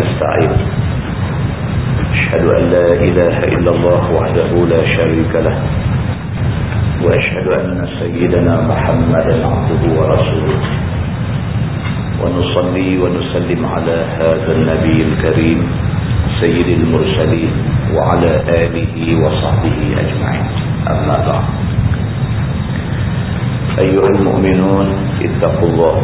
نستعين. أشهد أن لا إله إلا الله وحده لا شريك له. وأشهد أن سيدنا محمدا عبده ورسوله. ونصلي ونسلم على هذا النبي الكريم سيد المرسلين وعلى آله وصحبه أجمعين. أما بعد. أيها المؤمنون اتقوا الله.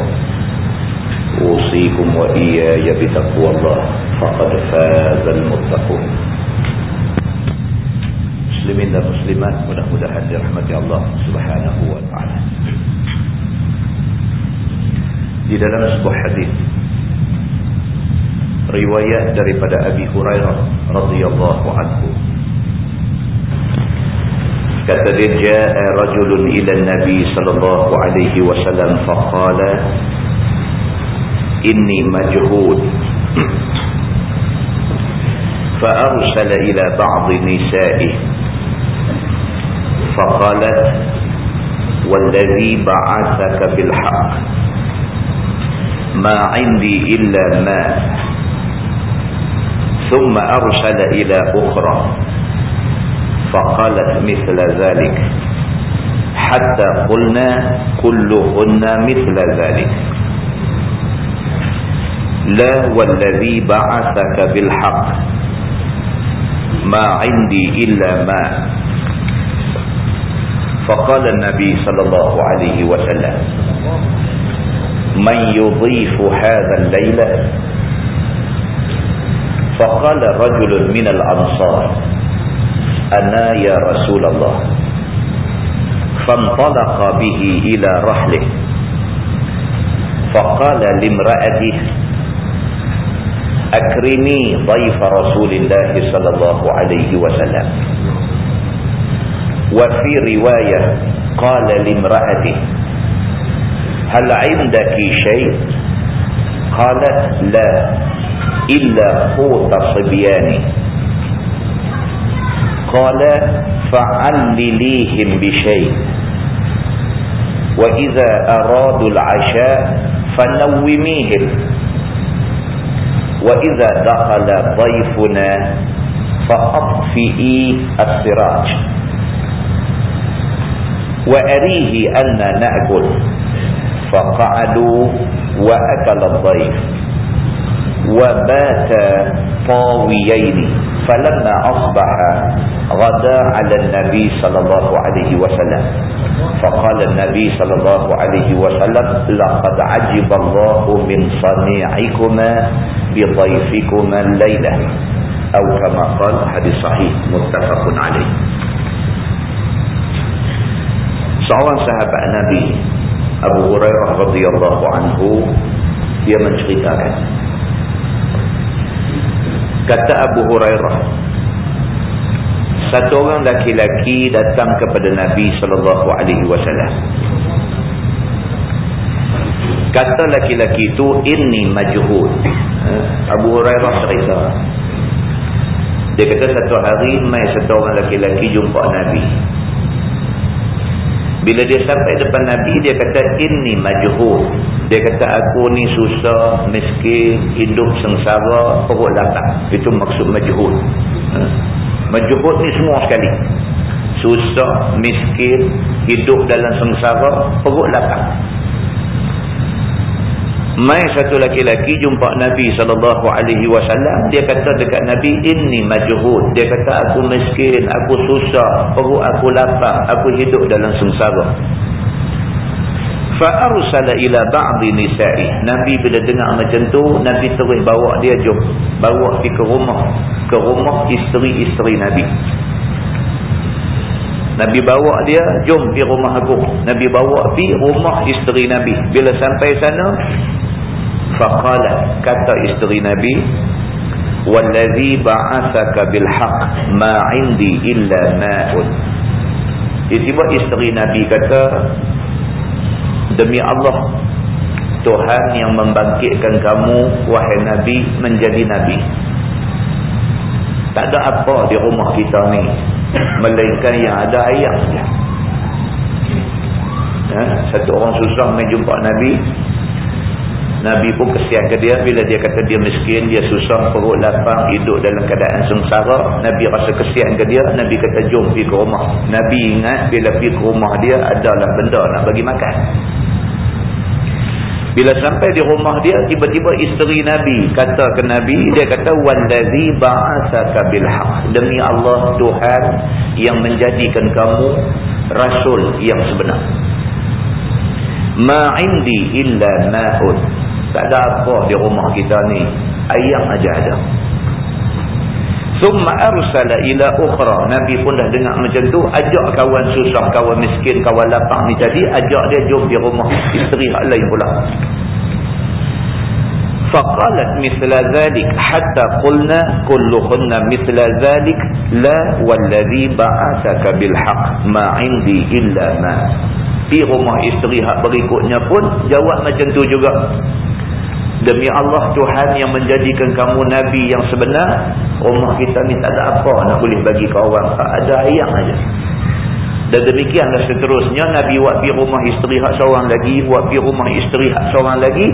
أوصيكم وإياي بتقوى الله فقد فاز المتقون مسلمين المسلمات mudah-mudahan dirahmati Allah Subhanahu wa taala. Di dalam sebuah hadis riwayat daripada Abi Hurairah radhiyallahu anhu kata dia jaa rajulun ila nabi sallallahu alaihi wasallam faqala inni majhud فأرسل إلى بعض نسائه. فقالت والذي بعثك بالحق. ما عندي إلا ماء ثم أرسل إلى أخرى. فقالت مثل ذلك. حتى قلنا كلهن مثل ذلك. لا والذي بعثك بالحق. ما عندي إلا ماء فقال النبي صلى الله عليه وسلم من يضيف هذا الليلة فقال رجل من الأنصار أنا يا رسول الله. فانطلق به إلى رحله. فقال لامرأته أكرمي ضيف رسول الله صلى الله عليه وسلم. وفي رواية قال لامرأته هل عندك شيء؟ قالت لا إلا قوت صبياني. قال فعلليهم بشيء. وإذا أرادوا العشاء فنوميهم وإذا دخل ضيفنا فأطفئي السراج. وأريه أن نأكل. فقعدوا وأكل الضيف. وبات طاويين. فلما أصبح غدا على النبي صلى الله عليه وسلم. فقال النبي صلى الله عليه وسلم لقد عجب الله من صنيعكما بضيفكما الليلة. أو كما قال حديث صحيح متفق عليه. Seorang sahabat Nabi Abu Hurairah radhiyallahu anhu dia menceritakan kata Abu Hurairah satu orang laki-laki datang kepada Nabi sallallahu alaihi wasallam. Kata laki-laki itu inni majhud Abu Hurairah cerita. Dia kata satu hari mai satu orang laki-laki jumpa Nabi bila dia sampai depan Nabi, dia kata, Ini majhul. Dia kata, aku ni susah, miskin, hidup sengsara, perut lapar. Itu maksud majhul. Ha? Majhul ni semua sekali. Susah, miskin, hidup dalam sengsara, perut lapar. Mai satu laki-laki jumpa Nabi SAW. Dia kata dekat Nabi, Ini majhud. Dia kata, aku miskin, aku susah, perut aku lapar, aku hidup dalam sengsara. Fa'arsala ila ba'di nisa'i. Nabi bila dengar macam tu, Nabi terus bawa dia jom. Bawa pergi ke rumah. Ke rumah isteri-isteri Nabi. Nabi bawa dia, jom pergi rumah aku. Nabi bawa pergi rumah isteri Nabi. Bila sampai sana, faqala kata isteri Nabi wallazi ba'athaka bilhaq ma 'indi illa ma'un tiba isteri Nabi kata demi Allah Tuhan yang membangkitkan kamu wahai Nabi menjadi Nabi tak ada apa di rumah kita ni melainkan yang ada air saja ya, satu orang susah main jumpa Nabi Nabi pun kesian ke dia bila dia kata dia miskin, dia susah, perut lapang, hidup dalam keadaan sengsara. Nabi rasa kesian ke dia, Nabi kata jom pergi ke rumah. Nabi ingat bila pergi ke rumah dia adalah benda nak bagi makan. Bila sampai di rumah dia, tiba-tiba isteri Nabi kata ke Nabi, dia kata, وَالَّذِي ba'asaka بِالْحَقِ Demi Allah Tuhan yang menjadikan kamu Rasul yang sebenar. Ma'indi illa ma'ud. Tak ada apa di rumah kita ni. Ayam aja ada. Summa arsala ila ukhra. Nabi pun dah dengar macam tu, ajak kawan susah, kawan miskin, kawan lapang ni tadi, ajak dia jom di rumah isteri hak lain pula. Faqalat mithla dhalik hatta qulna kulluhunna mithla dhalik la wallazi ba'athaka bil haqq ma 'indi illa ma. Di rumah isteri hak berikutnya pun jawab macam tu juga. Demi Allah Tuhan yang menjadikan kamu Nabi yang sebenar. Rumah kita ni tak ada apa nak boleh bagi ke orang. Tak ada ayam aja. Dan demikianlah seterusnya. Nabi buat pergi rumah isteri hak seorang lagi. Buat pergi rumah isteri hak seorang lagi.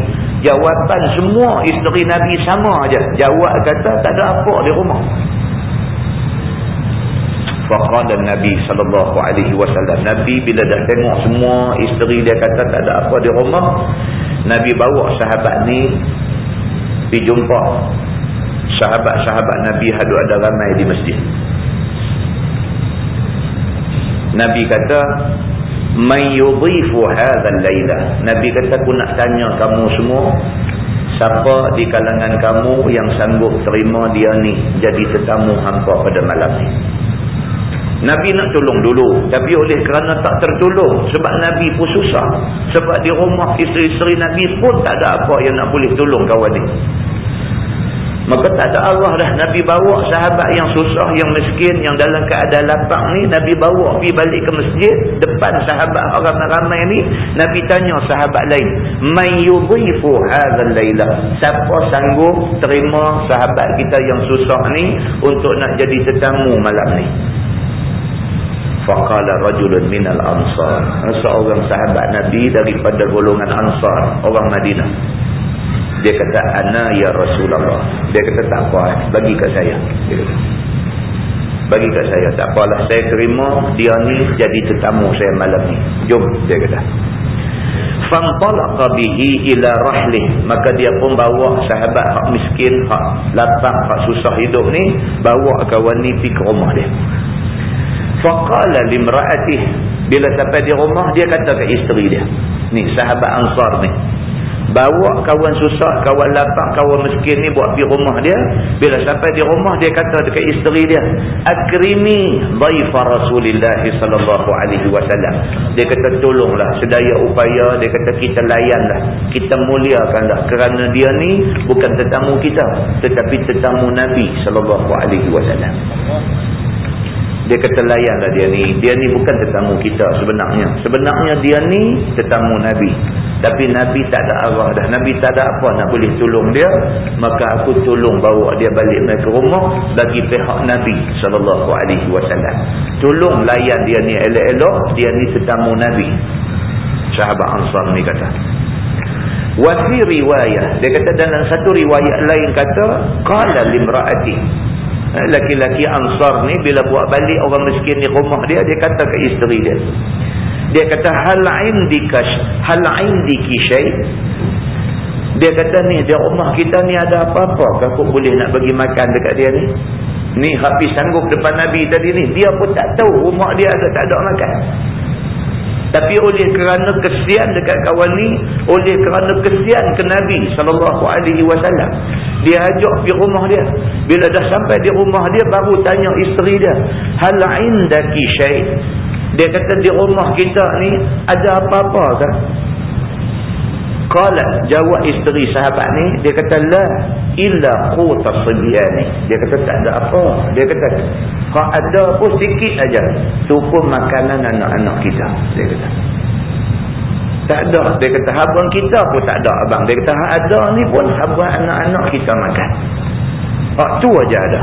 Jawapan semua isteri Nabi sama aja. Jawab kata tak ada apa di rumah. Faqala Nabi sallallahu alaihi wasallam Nabi bila dah tengok semua isteri dia kata tak ada apa di rumah Nabi bawa sahabat ni pergi jumpa sahabat-sahabat Nabi hadu ada ramai di masjid. Nabi kata man yudhifu hadzal laila Nabi kata aku nak tanya kamu semua siapa di kalangan kamu yang sanggup terima dia ni jadi tetamu hampa pada malam ni Nabi nak tolong dulu. Tapi oleh kerana tak tertolong. Sebab Nabi pun susah. Sebab di rumah isteri-isteri Nabi pun tak ada apa yang nak boleh tolong kawan ni. Maka tak ada Allah dah. Nabi bawa sahabat yang susah, yang miskin, yang dalam keadaan lapang ni. Nabi bawa pergi balik ke masjid. Depan sahabat orang ramai ni. Nabi tanya sahabat lain. Man yudhifu hazal layla. Siapa sanggup terima sahabat kita yang susah ni. Untuk nak jadi tetamu malam ni faqala rajulun minal ansar. Seorang sahabat nabi daripada golongan ansar orang madinah. Dia kata ana ya rasulullah. Dia kata tak apa bagi kat saya. Bagi kat saya tak apalah saya terima dia ni jadi tetamu saya malam ni. Jom dia kata. Fantalaqa bihi ila rahlih. Maka dia pun bawa sahabat hak miskin hak lapang hak susah hidup ni bawa kawan ni pergi ke rumah dia faqala limraatih. Bila sampai di rumah dia kata ke isteri dia. Ni sahabat ansar ni. Bawa kawan susah kawan lapang kawan miskin ni buat pergi rumah dia. Bila sampai di rumah dia kata dekat isteri dia akrimi dhaifa rasulillah sallallahu alaihi wasallam. Dia kata tolonglah sedaya upaya. Dia kata kita layanlah kita muliakanlah. Kerana dia ni bukan tetamu kita tetapi tetamu nabi sallallahu alaihi wasallam dia kata layanlah dia ni. Dia ni bukan tetamu kita sebenarnya. Sebenarnya dia ni tetamu Nabi. Tapi Nabi tak ada arah dah. Nabi tak ada apa nak boleh tolong dia. Maka aku tolong bawa dia balik ke rumah. Bagi pihak Nabi SAW. Tolong layan dia ni elok-elok. Dia ni tetamu Nabi. Sahabat Ansar ni kata. Wafi riwayah. Dia kata dalam satu riwayat lain kata. Qala limra'ati. Eh, laki-laki ansar ni bila buat balik orang miskin di rumah dia dia kata ke isteri dia. Dia kata hal indiki syai? Dia kata ni di rumah kita ni ada apa-apa aku boleh nak bagi makan dekat dia ni? Ni habis sanggup depan nabi tadi ni. Dia pun tak tahu rumah dia ada tak ada makan tapi oleh kerana kesian dekat kawan ni, oleh kerana kesian ke Nabi wasallam, dia ajak pergi rumah dia. Bila dah sampai di rumah dia baru tanya isteri dia, "Hal indaki syai?" Dia kata di rumah kita ni ada apa-apa ke? Qala jawab isteri sahabat ni dia kata la illa quta sibyani. Dia kata tak ada apa. Dia kata kalau ada pun sikit aja. Pun makanan anak-anak kita. Dia kata tak ada. Dia kata habuan kita pun tak ada abang. Dia kata ada ni pun habuan anak-anak kita makan. Waktu aja ada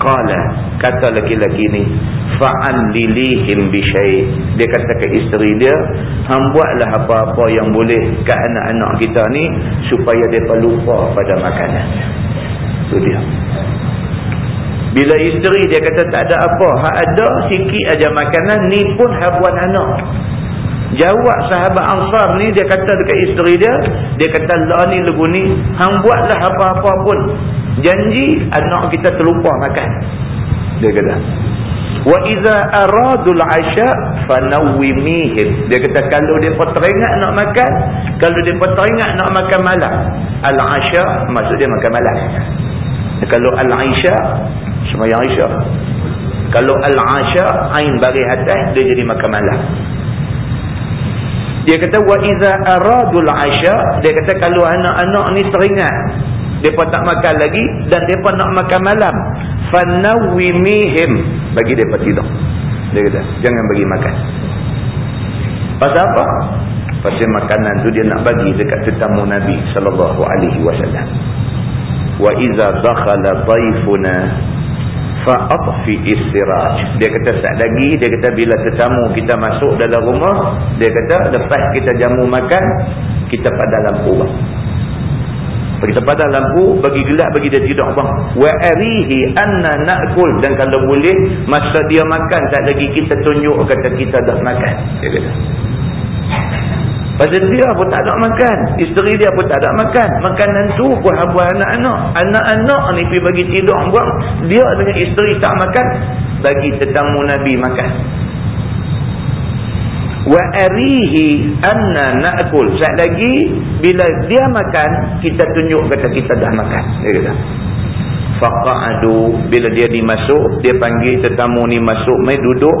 qala kata lelaki-lelaki ni fa'al lilihim bisyai. Dia kata ke isteri dia hang buatlah apa-apa yang boleh ke anak-anak kita ni supaya mereka lupa pada makanan. Tu dia. Bila isteri dia kata tak ada apa hak ada sikit aja makanan ni pun habuan anak jawab sahabat ansar ni dia kata dekat isteri dia dia kata lah ni lebu ni hang buatlah apa-apa pun. Janji anak kita terlupa makan. Dia kata wa iza aradul asya fanawwimihim. Dia kata kalau depa teringat nak makan kalau depa teringat nak makan malam al asya maksud dia makan malam. Kalau al aisha sembahyang isya. Kalau al asya ain bagi atas dia jadi makan malam dia kata wa iza aradul asya dia kata kalau anak-anak ni teringat depa tak makan lagi dan depa nak makan malam fanawwimihim. Bagi depa tidur. Dia kata jangan bagi makan. Pasal apa? Pasal makanan tu dia nak bagi dekat tetamu nabi sallallahu alaihi wasallam. Wa iza dakhala dhaifuna fa'atfi istiraj dia kata sat lagi dia kata bila tetamu kita masuk dalam rumah dia kata lepas kita jamu makan kita pada lampu bang. Kita pada lampu bagi gelap bagi dia tidur bang. Wa arihi anna na'kul. Dan kalau boleh masa dia makan tak lagi kita tunjuk kata kita dah makan dia kata Pasal dia pun tak nak makan. Isteri dia pun tak nak makan. Makanan tu pun buah anak-anak. Anak-anak ni pergi bagi tidur buang. Dia dengan isteri tak makan. Bagi tetamu Nabi makan. Wa arihi anna na'kul. Saat lagi, bila dia makan, kita tunjuk kata kita dah makan. Dia kata. Faqa'adu. Bila dia dimasuk, dia panggil tetamu ni masuk. Mai duduk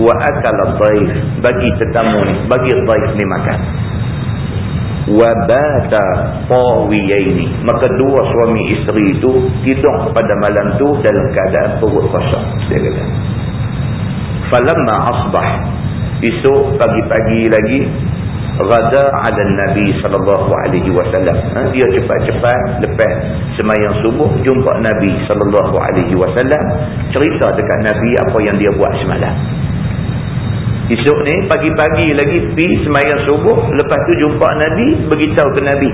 wa akala dhaif. Bagi tetamu ni bagi dhaif ni makan. Wa bata tawiyaini. Maka dua suami isteri itu tidur pada malam tu dalam keadaan perut kosong. Dia kata. Falamma asbah. Esok pagi-pagi lagi rada ala nabi sallallahu alaihi ha, dia cepat-cepat lepas semayang subuh jumpa nabi sallallahu alaihi wasallam. Cerita dekat nabi apa yang dia buat semalam Esok ni pagi-pagi lagi pi semayang subuh. Lepas tu jumpa Nabi. Beritahu ke Nabi.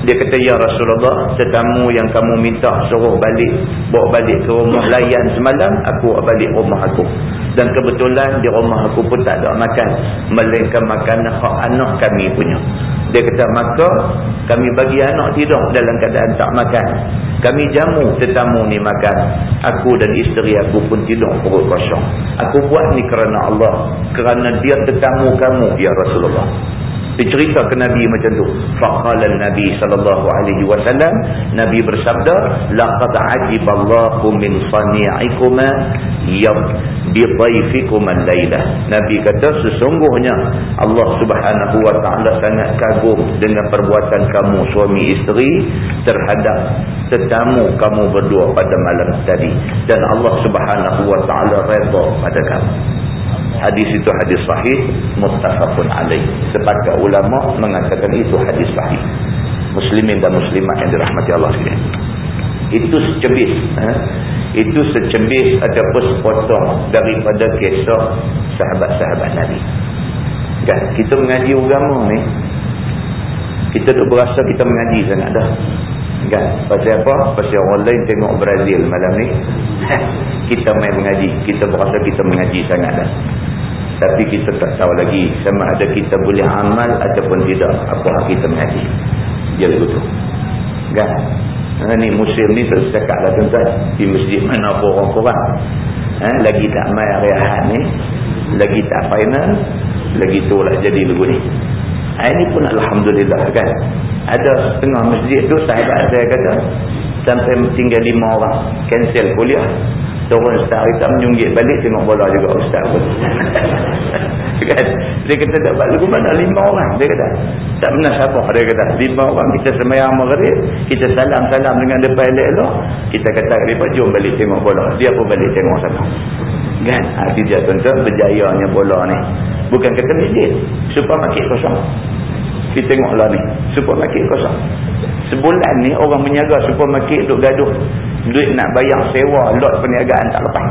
Dia kata, Ya Rasulullah, tetamu yang kamu minta suruh balik, bawa balik ke rumah layan semalam, aku balik rumah aku. Dan kebetulan di rumah aku pun tak ada makan. Melainkan makan hak anak kami punya. Dia kata, maka kami bagi anak tidur dalam keadaan tak makan. Kami jamu tetamu ni makan. Aku dan isteri aku pun tidur perut kosong. Aku buat ni kerana Allah. Kerana dia tetamu kamu, Ya Rasulullah dicerita ke Nabi macam tu. Faqala Nabi sallallahu alaihi wasallam Nabi bersabda laqad ajiballahu min sani'ikuma yab bi dhaifikum al-laila. Nabi kata sesungguhnya Allah Subhanahu wa taala sangat kagum dengan perbuatan kamu suami isteri terhadap tetamu kamu berdua pada malam tadi. Dan Allah Subhanahu wa taala redha pada kamu hadis itu hadis sahih muttafaqun alaih. Sepakat ulama mengatakan itu hadis sahih. Muslimin dan muslimat yang dirahmati Allah sekalian. Itu secebis eh? itu secebis ataupun sepotong daripada kisah sahabat-sahabat Nabi. Kan? Kita mengaji agama ni kita duk berasa kita mengaji sangat dah. Kan? Pasal apa? Pasal orang lain tengok Brazil malam ni kita main mengaji. Kita berasa kita mengaji sangat dah tapi kita tak tahu lagi sama ada kita boleh amal ataupun tidak. Apa hak kita mengaji? Dia begitu kan? Ha, ni musim ni tak setakat lah tuan di masjid mana apa orang korang? Ha, lagi tak main rehat ni lagi tak final lagi tu lah jadi lagu ni. Ha, ini pun Alhamdulillah kan? Ada setengah masjid tu sahabat saya kata sampai tinggal lima orang cancel kuliah turun ustaz kita menyunggit balik tengok bola juga ustaz pun. Kan? Dia kata dapat lagu mana? Lima orang. Dia kata tak pernah siapa. Dia kata lima orang kita semayang maghrib kita salam-salam dengan depan elok-elok kita kata dia jom balik tengok bola. Dia pun balik tengok sana. Kan? Hati dia tuan-tuan berjayanya bola ni. Bukan kata masjid supermarket kosong kita tengoklah ni. Supermarket kosong. Sebulan ni orang menyaga supermarket duk gaduh. Duit nak bayar sewa lot perniagaan tak lepas.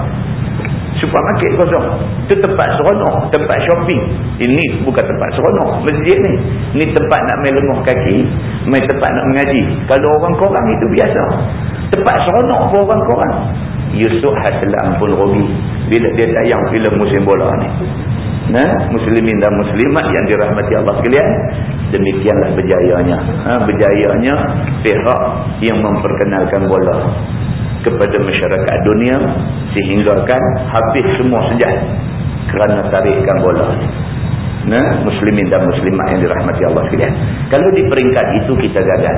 Supermarket kosong. Itu tempat seronok tempat shopping. Ini bukan tempat seronok. Masjid ni. Ini tempat nak main lemah kaki main tempat nak mengaji. Kalau orang korang itu biasa. Tempat seronok pun orang korang Yusuf Haslam pun rugi bila dia tayang filem musim bola ni. Nah, muslimin dan muslimat yang dirahmati Allah sekalian. Demikianlah berjayanya. Ha, berjayanya pihak yang memperkenalkan bola kepada masyarakat dunia sehingga kan habis semua sejak kerana tarikan bola. Nah, muslimin dan muslimat yang dirahmati Allah sekalian. Kalau di peringkat itu kita gagal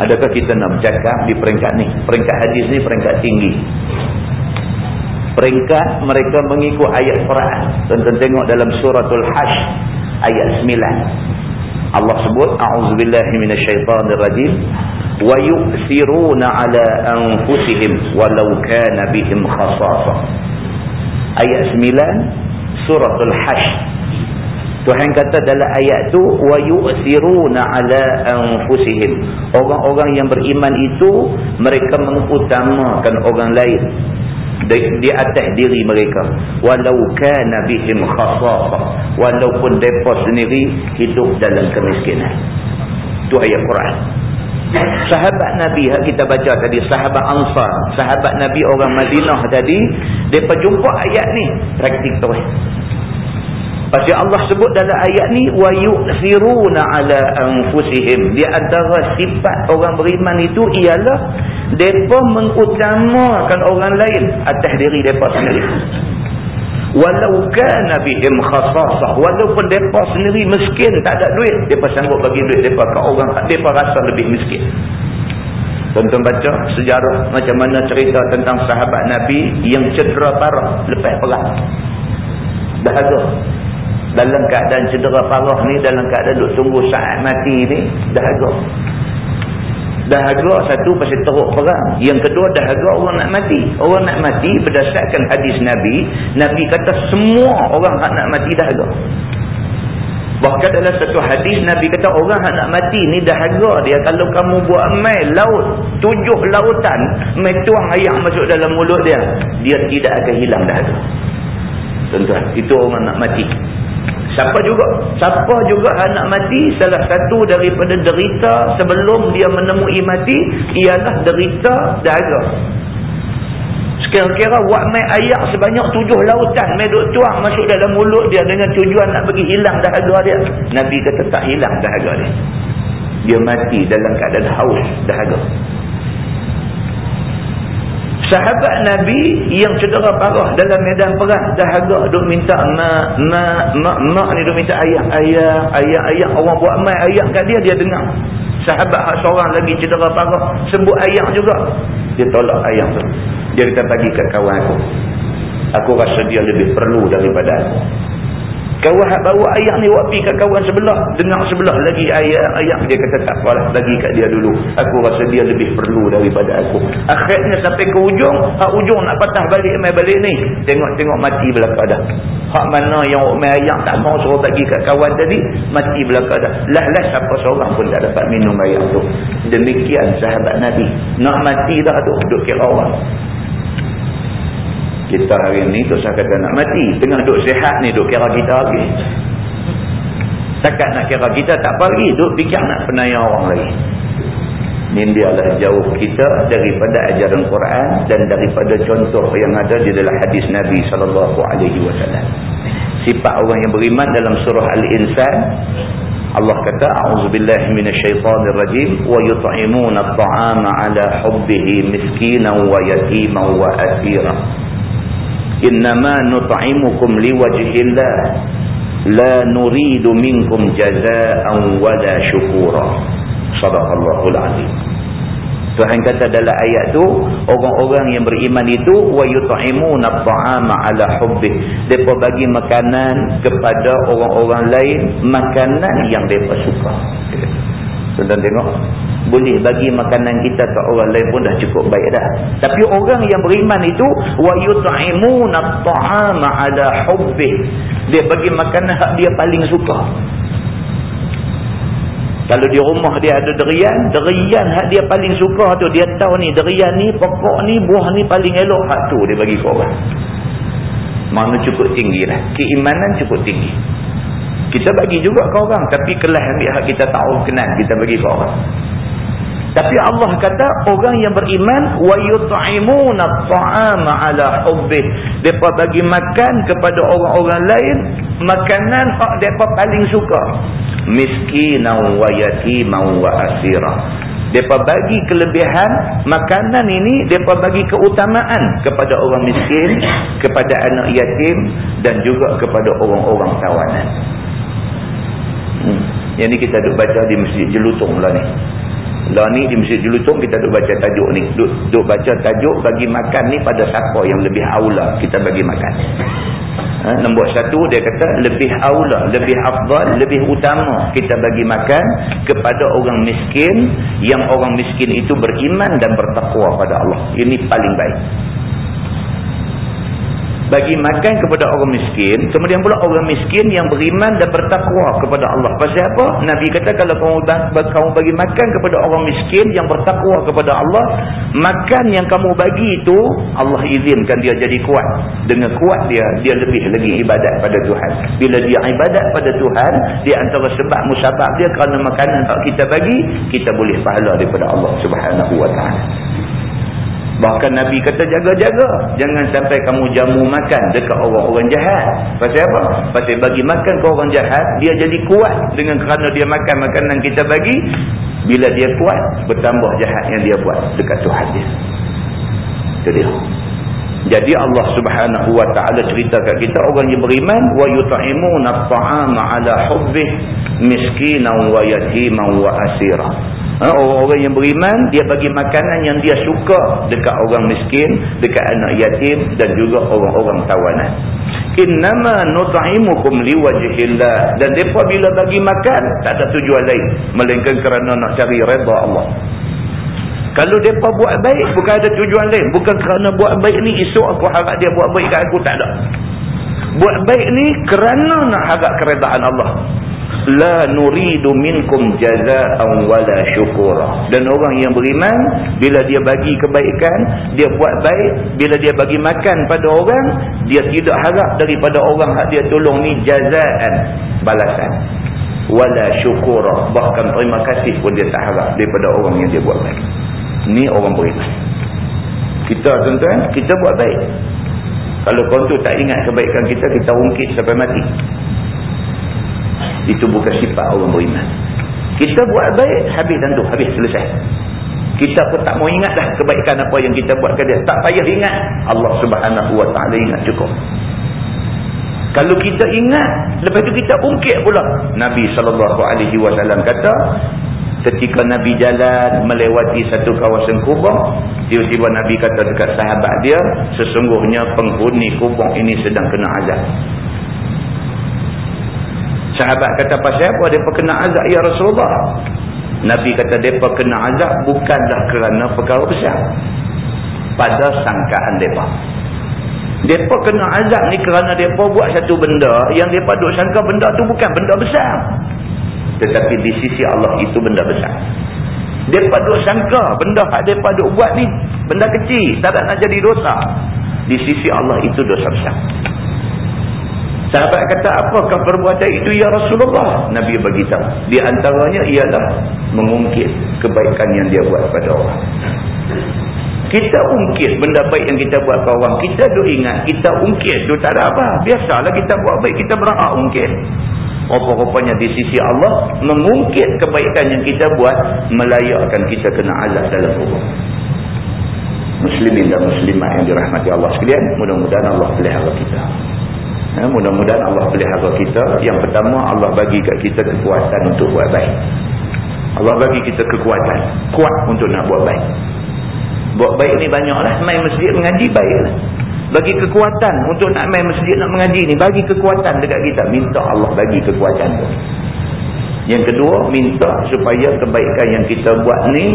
adakah kita nak bercakap di peringkat ni? Peringkat hadis ni peringkat tinggi. Peringkat mereka mengikut ayat Quran. Tonton tengok dalam suratul hash ayat 9 Allah sebut a'udzubillahi minasyaitonirrajim. Wa yu'thiruna 'ala anfusihim walau kana bihim khassasah. Ayat 9 suratul Hash. Tuhan kata dalam ayat tu wa yu'thiruna 'ala anfusihim. Orang-orang yang beriman itu mereka mengutamakan orang lain di, di atas diri mereka walau kana bihim khassasah walaupun depa sendiri hidup dalam kemiskinan. Tu ayat Quran. Sahabat Nabi yang kita baca tadi, sahabat Ansar, sahabat Nabi orang Madinah tadi, mereka jumpa ayat ni, praktik tu. Pasti Allah sebut dalam ayat ni wa yu'thiruna 'ala anfusihim. Di antara sifat orang beriman itu ialah depa mengutamakan orang lain atas diri depa sendiri. Walau kana bihim khasasah, walaupun depa sendiri miskin tak ada duit, depa sanggup bagi duit depa ke orang tak depa rasa lebih miskin. Tuan-tuan baca sejarah macam mana cerita tentang sahabat Nabi yang cedera parah lepas perang. Dahaga dalam keadaan cedera parah ni dalam keadaan duk tunggu saat mati ni dahaga dahaga satu pasal teruk perang. Yang kedua dahaga orang nak mati. Orang nak mati berdasarkan hadis Nabi Nabi kata semua orang nak mati dahaga bahkan dalam satu hadis Nabi kata orang nak mati ni dahaga dia kalau kamu buat mai laut tujuh lautan mai tuang air masuk dalam mulut dia dia tidak akan hilang dahaga tuan-tuan itu orang nak mati Siapa juga? Siapa juga anak mati salah satu daripada derita sebelum dia menemui mati ialah derita dahaga. Sekira-kira buat main ayak sebanyak tujuh lautan main duk tuang masuk dalam mulut dia dengan tujuan nak bagi hilang dahaga dia. Nabi kata tak hilang dahaga dia. Dia mati dalam keadaan haus dahaga sahabat Nabi yang cedera parah dalam medan perang dahaga duk minta mak mak mak mak ni duk minta ayah ayah ayah ayah. Orang buat mai ayah kat dia dia dengar. Sahabat hak seorang lagi cedera parah sebut ayah juga. Dia tolak ayah tu. Dia kata bagi kat kawan aku. Aku rasa dia lebih perlu daripada aku Kawan bawa ayah ni pergi kat kawan sebelah. Dengar sebelah lagi ayah-ayah. Dia kata tak apalah. Bagi kat dia dulu. Aku rasa dia lebih perlu daripada aku. Akhirnya sampai ke ujung. Hak ujung nak patah balik main balik ni. Tengok-tengok mati belakang dah. Hak mana yang main ayah tak mau suruh bagi kat kawan tadi. Mati belakang dah. Lah-lah siapa seorang pun tak dapat minum ayah tu. Demikian sahabat Nabi. Nak mati dah tu. Duk kira orang kita hari ni tu saya kata nak mati. Tengah duk sihat ni duk kira kita lagi. Takat nak kira kita tak pergi. Duk fikir nak penaya orang lagi. Ni dia adalah jauh kita daripada ajaran Quran dan daripada contoh yang ada di dalam hadis Nabi SAW sifat orang yang beriman dalam surah Al-Insan Allah kata a'udzubillahi minasyaitonirrajim wa yut'imuna at'ama 'ala hubbihi miskinan wa yatiman wa asira innama nut'imukum liwajhillah la nuridu minkum jazaa'an wala syukura sadaqallahul azim. Tuhan kata dalam ayat tu orang-orang yang beriman itu wa yut'imuna at'ama ala hubbih. Depa bagi makanan kepada orang-orang lain makanan yang depa suka Tuan tengok boleh bagi makanan kita ke orang lain pun dah cukup baik dah. Tapi orang yang beriman itu wa yut'imuna at'ama 'ala hubbi. Dia bagi makanan hak dia paling suka. Kalau di rumah dia ada derian, derian hak dia paling suka tu. Dia tahu ni derian ni, pokok ni, buah ni paling elok. Hak tu dia bagi kau orang. Mana cukup tinggi lah. Keimanan cukup tinggi. Kita bagi juga kau orang. Tapi kelas ambil hak kita tahu kenal. Kita bagi kau orang. Tapi Allah kata orang yang beriman wa yut'imuna at'ama 'ala hubbih. Depa bagi makan kepada orang-orang lain makanan hak depa paling suka. Miskinan wa asira. Depa bagi kelebihan makanan ini depa bagi keutamaan kepada orang miskin, kepada anak yatim dan juga kepada orang-orang tawanan. Hmm. Yang ni kita duk baca di Masjid Jelutong lah ni. Lah ni di Masjid Jelutong kita duk baca tajuk ni. Duk, duk baca tajuk bagi makan ni pada siapa yang lebih aula kita bagi makan. Ha, nombor satu dia kata lebih aula, lebih afdal, lebih utama kita bagi makan kepada orang miskin yang orang miskin itu beriman dan bertakwa pada Allah. Ini paling baik bagi makan kepada orang miskin kemudian pula orang miskin yang beriman dan bertakwa kepada Allah. Pasal apa? Nabi kata kalau kamu, kamu bagi makan kepada orang miskin yang bertakwa kepada Allah makan yang kamu bagi itu Allah izinkan dia jadi kuat. Dengan kuat dia dia lebih lagi ibadat pada Tuhan. Bila dia ibadat pada Tuhan dia antara sebab musabab dia kerana makanan kita bagi kita boleh pahala daripada Allah subhanahu wa ta'ala Bahkan Nabi kata jaga-jaga. Jangan sampai kamu jamu makan dekat orang-orang jahat. Pasal apa? Pasal bagi makan ke orang jahat, dia jadi kuat dengan kerana dia makan makanan kita bagi. Bila dia kuat, bertambah jahat yang dia buat dekat Tuhan dia. Itu dia. Jadi Allah Subhanahu wa taala cerita kat kita orang yang beriman wa yut'imuna at'ama 'ala hubbih miskinan wa yatiman wa asira. Ha, orang-orang yang beriman dia bagi makanan yang dia suka dekat orang miskin, dekat anak yatim dan juga orang-orang tawanan. Innama nut'imukum liwajhillah dan depa bila bagi makan tak ada tujuan lain melainkan kerana nak cari redha Allah. Kalau mereka buat baik, bukan ada tujuan lain. Bukan kerana buat baik ni, esok aku harap dia buat baik kat aku, tak ada. Buat baik ni kerana nak harap keredaan Allah. La nuridu minkum jaza'an wala syukura. Dan orang yang beriman, bila dia bagi kebaikan, dia buat baik. Bila dia bagi makan pada orang, dia tidak harap daripada orang yang dia tolong ni jaza'an, balasan. Wala syukura. Bahkan terima kasih pun dia tak harap daripada orang yang dia buat baik. Ni orang beriman. Kita tuan-tuan, kita buat baik. Kalau kau tu tak ingat kebaikan kita, kita ungkit sampai mati. Itu bukan sifat orang beriman. Kita buat baik, habis tentu, habis selesai. Kita pun tak mau ingat dah kebaikan apa yang kita buat ke dia. Tak payah ingat. Allah subhanahu wa ta'ala ingat cukup. Kalau kita ingat, lepas tu kita ungkit pula. Nabi SAW kata, ketika Nabi jalan melewati satu kawasan kubur tiba-tiba Nabi kata dekat sahabat dia sesungguhnya penghuni kubur ini sedang kena azab. Sahabat kata pasal apa dia kena azab ya Rasulullah? Nabi kata dia kena azab bukanlah kerana perkara besar pada sangkaan mereka mereka kena azab ni kerana mereka buat satu benda yang mereka duk sangka benda tu bukan benda besar tetapi di sisi Allah itu benda besar. Mereka duk sangka benda yang mereka duk buat ni. Benda kecil. Tak nak jadi dosa. Di sisi Allah itu dosa besar. Sahabat kata apakah perbuatan itu ya Rasulullah? Nabi beritahu. Di antaranya ialah mengungkit kebaikan yang dia buat pada orang. Kita ungkit benda baik yang kita buat ke orang. Kita duk ingat. Kita ungkit. Duk tak ada apa. Biasalah kita buat baik. Kita berhak ungkit. Rupa-rupanya di sisi Allah mengungkit kebaikan yang kita buat melayakkan kita kena azab dalam kubur. Muslimin dan muslimat yang dirahmati Allah sekalian, mudah-mudahan Allah pelihara kita. Ya, mudah-mudahan Allah pelihara kita. Yang pertama Allah bagi kat kita kekuatan untuk buat baik. Allah bagi kita kekuatan, kuat untuk nak buat baik. Buat baik ni banyaklah, main masjid mengaji baiklah bagi kekuatan untuk nak main masjid nak mengaji ni bagi kekuatan dekat kita minta Allah bagi kekuatan tu yang kedua minta supaya kebaikan yang kita buat ni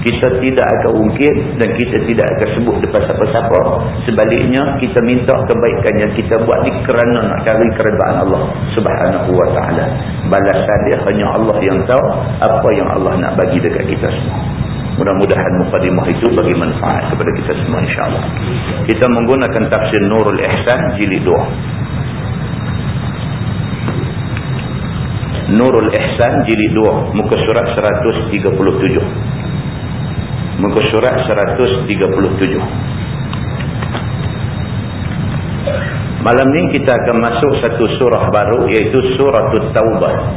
kita tidak akan ungkit dan kita tidak akan sebut depan siapa-siapa. Sebaliknya kita minta kebaikan yang kita buat ni kerana nak cari keredaan Allah subhanahu wa ta'ala. Balasan dia hanya Allah yang tahu apa yang Allah nak bagi dekat kita semua mudah-mudahan mukadimah itu bagi manfaat kepada kita semua insyaAllah. Kita menggunakan tafsir Nurul Ihsan jilid 2 Nurul Ihsan jilid 2 muka surat 137 muka surat 137 malam ni kita akan masuk satu surah baru iaitu suratul taubah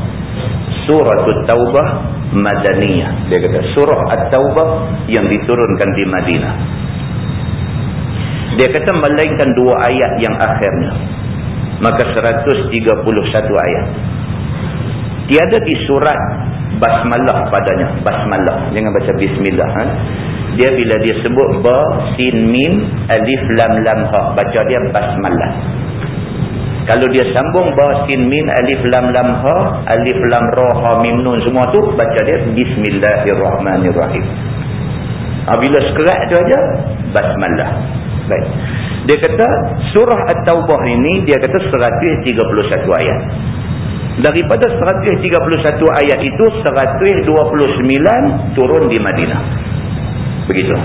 suratul taubah madaniyah. Dia kata surah at-taubah yang diturunkan di Madinah. Dia kata melainkan dua ayat yang akhirnya. Maka 131 ayat. Tiada di surat basmalah padanya. Basmalah. Jangan baca bismillah ha? dia bila dia sebut ba sin mim alif lam lam ha. Baca dia basmalah kalau dia sambung ba sin min alif lam lam ha alif lam ra ha mim nun semua tu baca dia bismillahirrahmanirrahim. Ha, bila sekerat tu aja basmalah. Baik. Dia kata surah at-taubah ini dia kata 131 ayat. Daripada 131 ayat itu 129 turun di Madinah. Begitu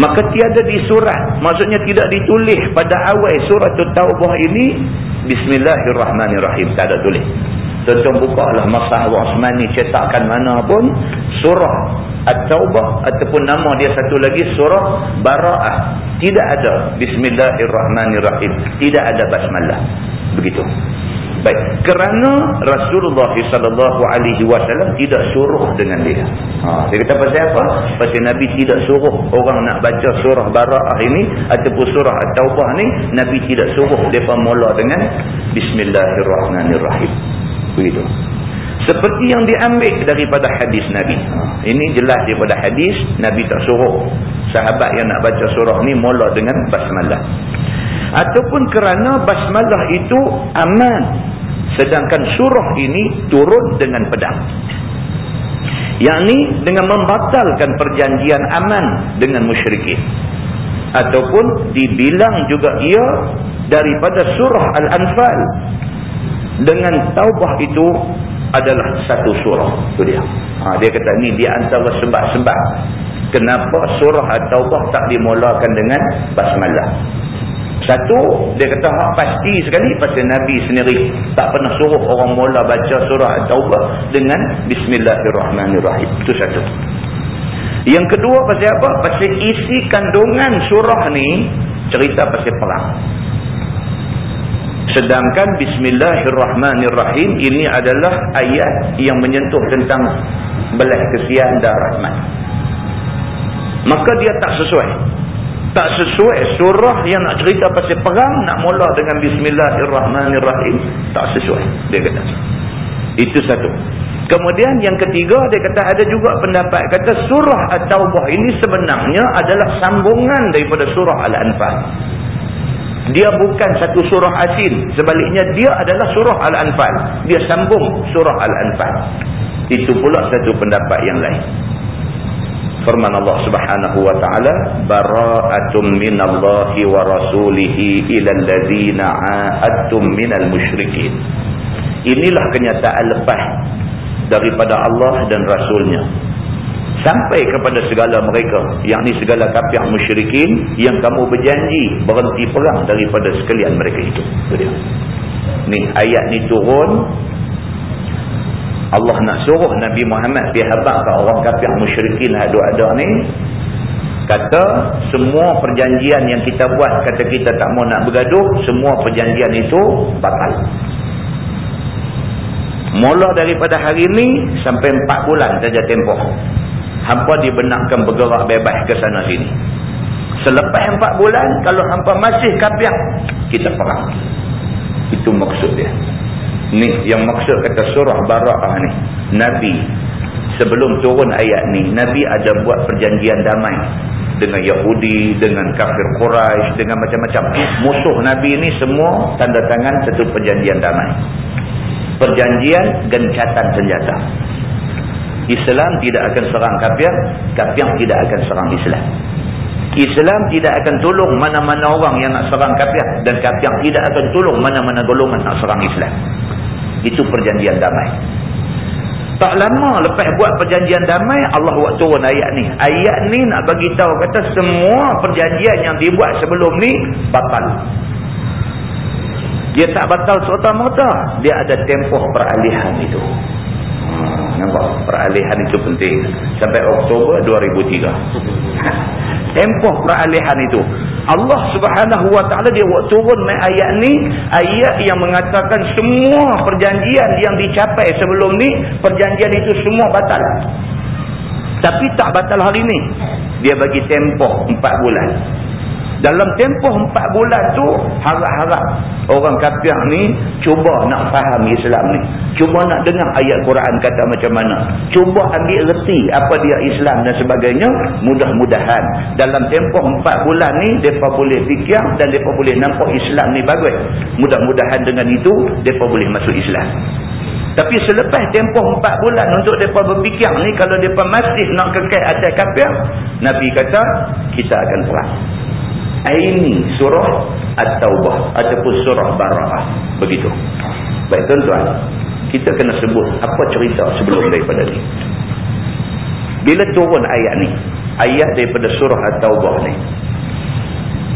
maka tiada di surat maksudnya tidak ditulis pada awal surat Taubah ini. Bismillahirrahmanirrahim. Tak ada tulis Tuan-tuan buka lah Masah Wasmani cetakkan mana pun. Surah At-Taubah ataupun nama dia satu lagi surah Bara'ah. Tidak ada. Bismillahirrahmanirrahim. Tidak ada Basmalah. Begitu Baik, kerana Rasulullah sallallahu alaihi wasallam tidak suruh dengan dia. Ha, dia kata pasal apa? Pasal Nabi tidak suruh orang nak baca surah Bara'ah ini ataupun surah At-Taubah ni, Nabi tidak suruh depa mula dengan bismillahirrahmanirrahim. Begitu. Seperti yang diambil daripada hadis Nabi. Ha, ini jelas daripada hadis Nabi tak suruh sahabat yang nak baca surah ni mula dengan basmalah ataupun kerana basmalah itu aman. Sedangkan surah ini turun dengan pedang. Yakni dengan membatalkan perjanjian aman dengan musyrikin. Ataupun dibilang juga ia daripada surah Al-Anfal. Dengan taubah itu adalah satu surah. Itu dia. Ha, dia kata ni di antara sebab-sebab kenapa surah At-Taubah tak dimulakan dengan basmalah satu, dia kata hak pasti sekali pasal Nabi sendiri tak pernah suruh orang mula baca surah At-Taubah dengan Bismillahirrahmanirrahim. Itu satu. Yang kedua pasal apa? Pasal isi kandungan surah ni cerita pasal perang. Sedangkan Bismillahirrahmanirrahim ini adalah ayat yang menyentuh tentang belas kesian dan rahmat. Maka dia tak sesuai tak sesuai surah yang nak cerita pasal perang nak mula dengan bismillahirrahmanirrahim. Tak sesuai dia kata. Itu satu. Kemudian yang ketiga dia kata ada juga pendapat kata surah at-taubah ini sebenarnya adalah sambungan daripada surah al-anfal. Dia bukan satu surah asin sebaliknya dia adalah surah al-anfal. Dia sambung surah al-anfal. Itu pula satu pendapat yang lain firman Allah Subhanahu wa taala bara'atun minallahi wa rasulihi ilal ladzina 'ahadtum minal musyrikin. Inilah kenyataan lepas daripada Allah dan rasulnya. Sampai kepada segala mereka yakni segala kafir musyrikin yang kamu berjanji berhenti perang daripada sekalian mereka itu. Ni ayat ni turun Allah nak suruh Nabi Muhammad dihabak ke orang kafir musyrikin ada-ada ni. Kata semua perjanjian yang kita buat kata kita tak mau nak bergaduh semua perjanjian itu batal. Mula daripada hari ini sampai 4 bulan saja tempoh hampa dibenarkan bergerak bebas ke sana sini. Selepas 4 bulan kalau hampa masih kafir kita perang. Itu maksud dia Ni yang maksud kata surah Bara'ah ni. Nabi sebelum turun ayat ni, Nabi ada buat perjanjian damai dengan Yahudi, dengan kafir Quraisy, dengan macam-macam. Musuh Nabi ni semua tanda tangan satu perjanjian damai. Perjanjian gencatan senjata. Islam tidak akan serang kafir, kafir tidak akan serang Islam. Islam tidak akan tolong mana-mana orang yang nak serang kafir dan kafir tidak akan tolong mana-mana golongan nak serang Islam. Itu perjanjian damai. Tak lama lepas buat perjanjian damai, Allah buat turun ayat ni. Ayat ni nak bagi tahu kata semua perjanjian yang dibuat sebelum ni batal. Dia tak batal serta-merta. Dia ada tempoh peralihan itu. Nampak? Peralihan itu penting. Sampai Oktober 2003. tempoh peralihan itu. Allah subhanahu wa ta'ala dia buat turun ayat ni. Ayat yang mengatakan semua perjanjian yang dicapai sebelum ni. Perjanjian itu semua batal. Tapi tak batal hari ni. Dia bagi tempoh 4 bulan. Dalam tempoh empat bulan tu harap-harap orang kafir ni cuba nak faham Islam ni. Cuba nak dengar ayat Quran kata macam mana. Cuba ambil reti apa dia Islam dan sebagainya. Mudah-mudahan dalam tempoh empat bulan ni mereka boleh fikir dan mereka boleh nampak Islam ni bagus. Mudah-mudahan dengan itu mereka boleh masuk Islam. Tapi selepas tempoh empat bulan untuk mereka berfikir ni kalau mereka masih nak kekal atas kafir. Nabi kata kita akan perang. Ini surah At-Taubah ataupun surah Bara'ah. Begitu. Baik tuan-tuan. Kita kena sebut apa cerita sebelum daripada ni. Bila turun ayat ni. Ayat daripada surah At-Taubah ni.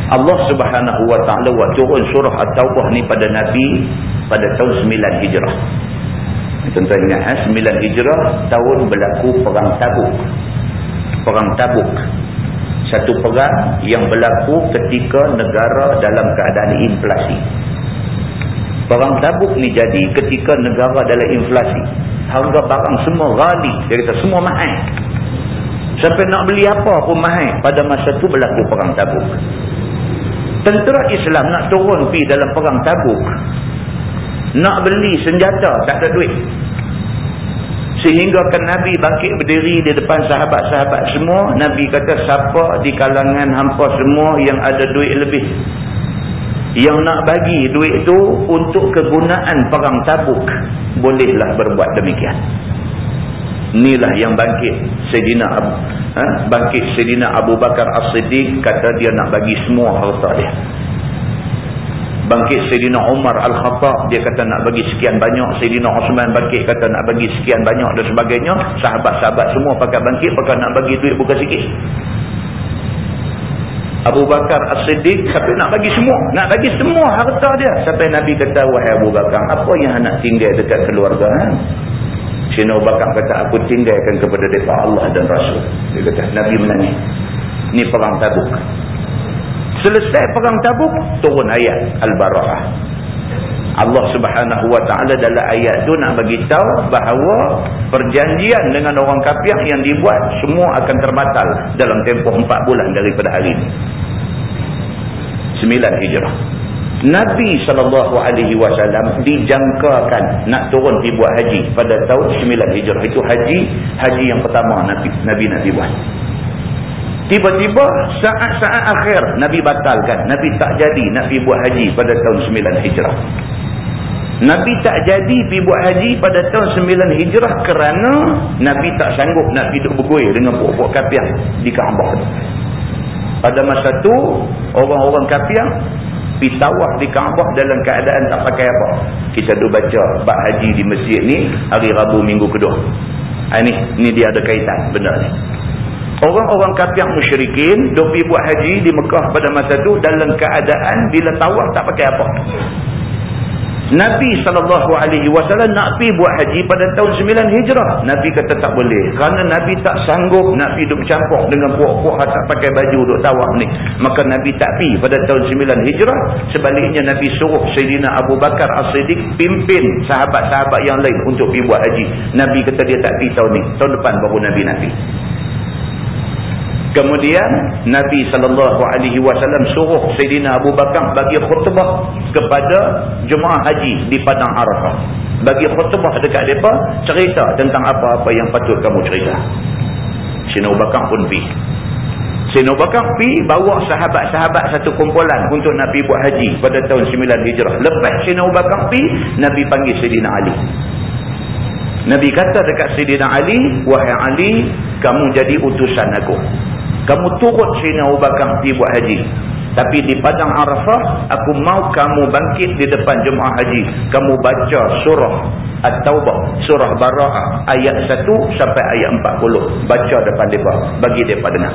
Allah subhanahu wa ta'ala buat turun surah At-Taubah ni pada Nabi pada tahun 9 Hijrah. Tuan-tuan ingat, 9 eh? Hijrah tahun berlaku perang tabuk. Perang tabuk satu perang yang berlaku ketika negara dalam keadaan inflasi. Perang tabuk ni jadi ketika negara dalam inflasi. Harga barang semua gali. Dia kata semua mahal. Sampai nak beli apa pun mahal. Pada masa tu berlaku perang tabuk. Tentera Islam nak turun pi dalam perang tabuk. Nak beli senjata tak ada duit. Sehingga kan Nabi bangkit berdiri di depan sahabat-sahabat semua. Nabi kata siapa di kalangan hampa semua yang ada duit lebih. Yang nak bagi duit tu untuk kegunaan perang tabuk. Bolehlah berbuat demikian. Inilah yang bangkit Sayyidina Abu, ha? bangkit Sayyidina Abu Bakar As-Siddiq kata dia nak bagi semua harta dia bangkit Sayyidina Umar Al-Khattab. Dia kata nak bagi sekian banyak. Sayyidina Osman bangkit kata nak bagi sekian banyak dan sebagainya. Sahabat-sahabat semua pakai bangkit pakai nak bagi duit bukan sikit. Abu Bakar As-Siddiq sampai nak bagi semua. Nak bagi semua harta dia. Sampai Nabi kata wahai Abu Bakar apa yang nak tinggal dekat keluarga ha? Sayyidina Abu Bakar kata aku tinggalkan kepada mereka Allah dan Rasul. Dia kata Nabi menangis. Ni perang tabuk Selesai perang tabuk, turun ayat Al-Bara'ah. Allah subhanahu wa ta'ala dalam ayat tu nak bagi tahu bahawa perjanjian dengan orang kafir yang dibuat semua akan terbatal dalam tempoh empat bulan daripada hari ini. Sembilan hijrah. Nabi SAW dijangkakan nak turun pergi buat haji pada tahun sembilan hijrah. Itu haji, haji yang pertama Nabi Nabi Nabi buat. Tiba-tiba saat-saat akhir Nabi batalkan. Nabi tak jadi nak pergi buat haji pada tahun 9 Hijrah. Nabi tak jadi pergi buat haji pada tahun 9 Hijrah kerana Nabi tak sanggup nak hidup bergui dengan pokok-pokok kapiah di Kaabah. Pada masa tu orang-orang kapiah tawaf di Kaabah dalam keadaan tak pakai apa. Kita duduk baca bab haji di masjid ni hari Rabu minggu kedua. Ini, ah, ini dia ada kaitan benda ni. Orang-orang kafir musyrikin duk pergi buat haji di Mekah pada masa tu dalam keadaan bila tawaf tak pakai apa. Nabi SAW nak pergi buat haji pada tahun 9 Hijrah. Nabi kata tak boleh. Kerana Nabi tak sanggup nak pergi duk campur dengan puak-puak tak pakai baju duk tawaf ni. Maka Nabi tak pergi pada tahun 9 Hijrah. Sebaliknya Nabi suruh Sayyidina Abu Bakar As-Siddiq pimpin sahabat-sahabat yang lain untuk pergi buat haji. Nabi kata dia tak pergi tahun ni. Tahun depan baru Nabi nak pergi. Kemudian Nabi SAW suruh Sayyidina Abu Bakar bagi khutbah kepada jemaah haji di Padang Arafah. Bagi khutbah dekat mereka cerita tentang apa-apa yang patut kamu cerita. Sayyidina Abu Bakar pun pergi. Sayyidina Abu Bakar pergi bawa sahabat-sahabat satu kumpulan untuk Nabi buat haji pada tahun 9 Hijrah. Lepas Sayyidina Abu Bakar pergi, Nabi panggil Sayyidina Ali. Nabi kata dekat Sayyidina Ali, wahai Ali, kamu jadi utusan aku. Kamu turut Sayyidina Abu Bakar pergi buat haji. Tapi di padang Arafah, aku mau kamu bangkit di depan jemaah haji. Kamu baca surah At-Taubah, surah Bara'ah, ayat 1 sampai ayat 40. Baca depan mereka, bagi mereka dengar.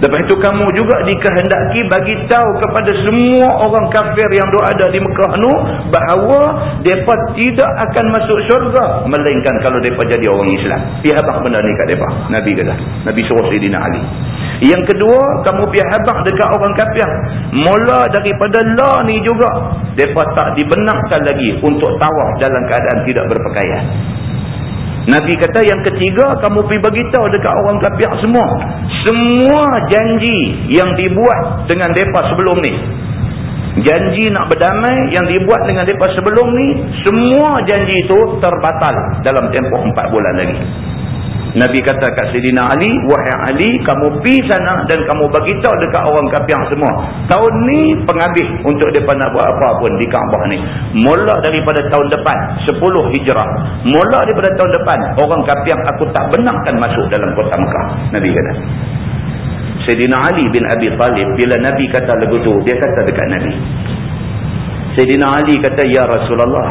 Lepas itu kamu juga dikehendaki bagi tahu kepada semua orang kafir yang ada di Mekah nu bahawa mereka tidak akan masuk syurga melainkan kalau mereka jadi orang Islam. Pihak habaq benda ni kat mereka. Nabi kata. Nabi suruh Sayyidina Ali. Yang kedua, kamu pihak habaq dekat orang kafir. Mula daripada la ni juga. Mereka tak dibenarkan lagi untuk tawaf dalam keadaan tidak berpakaian. Nabi kata yang ketiga kamu pergi beritahu dekat orang kafir semua. Semua janji yang dibuat dengan mereka sebelum ni. Janji nak berdamai yang dibuat dengan mereka sebelum ni. Semua janji itu terbatal dalam tempoh empat bulan lagi. Nabi kata kat Sayyidina Ali, wahai Ali, kamu pi sana dan kamu bagi tahu dekat orang kafir semua. Tahun ni penghabis untuk depa nak buat apa pun di Kaabah ni. Mula daripada tahun depan, 10 Hijrah. Mula daripada tahun depan, orang kafir aku tak benarkan masuk dalam kota Mekah. Nabi kata. Sayyidina Ali bin Abi Talib bila Nabi kata lagu tu, dia kata dekat Nabi. Sayyidina Ali kata, "Ya Rasulullah,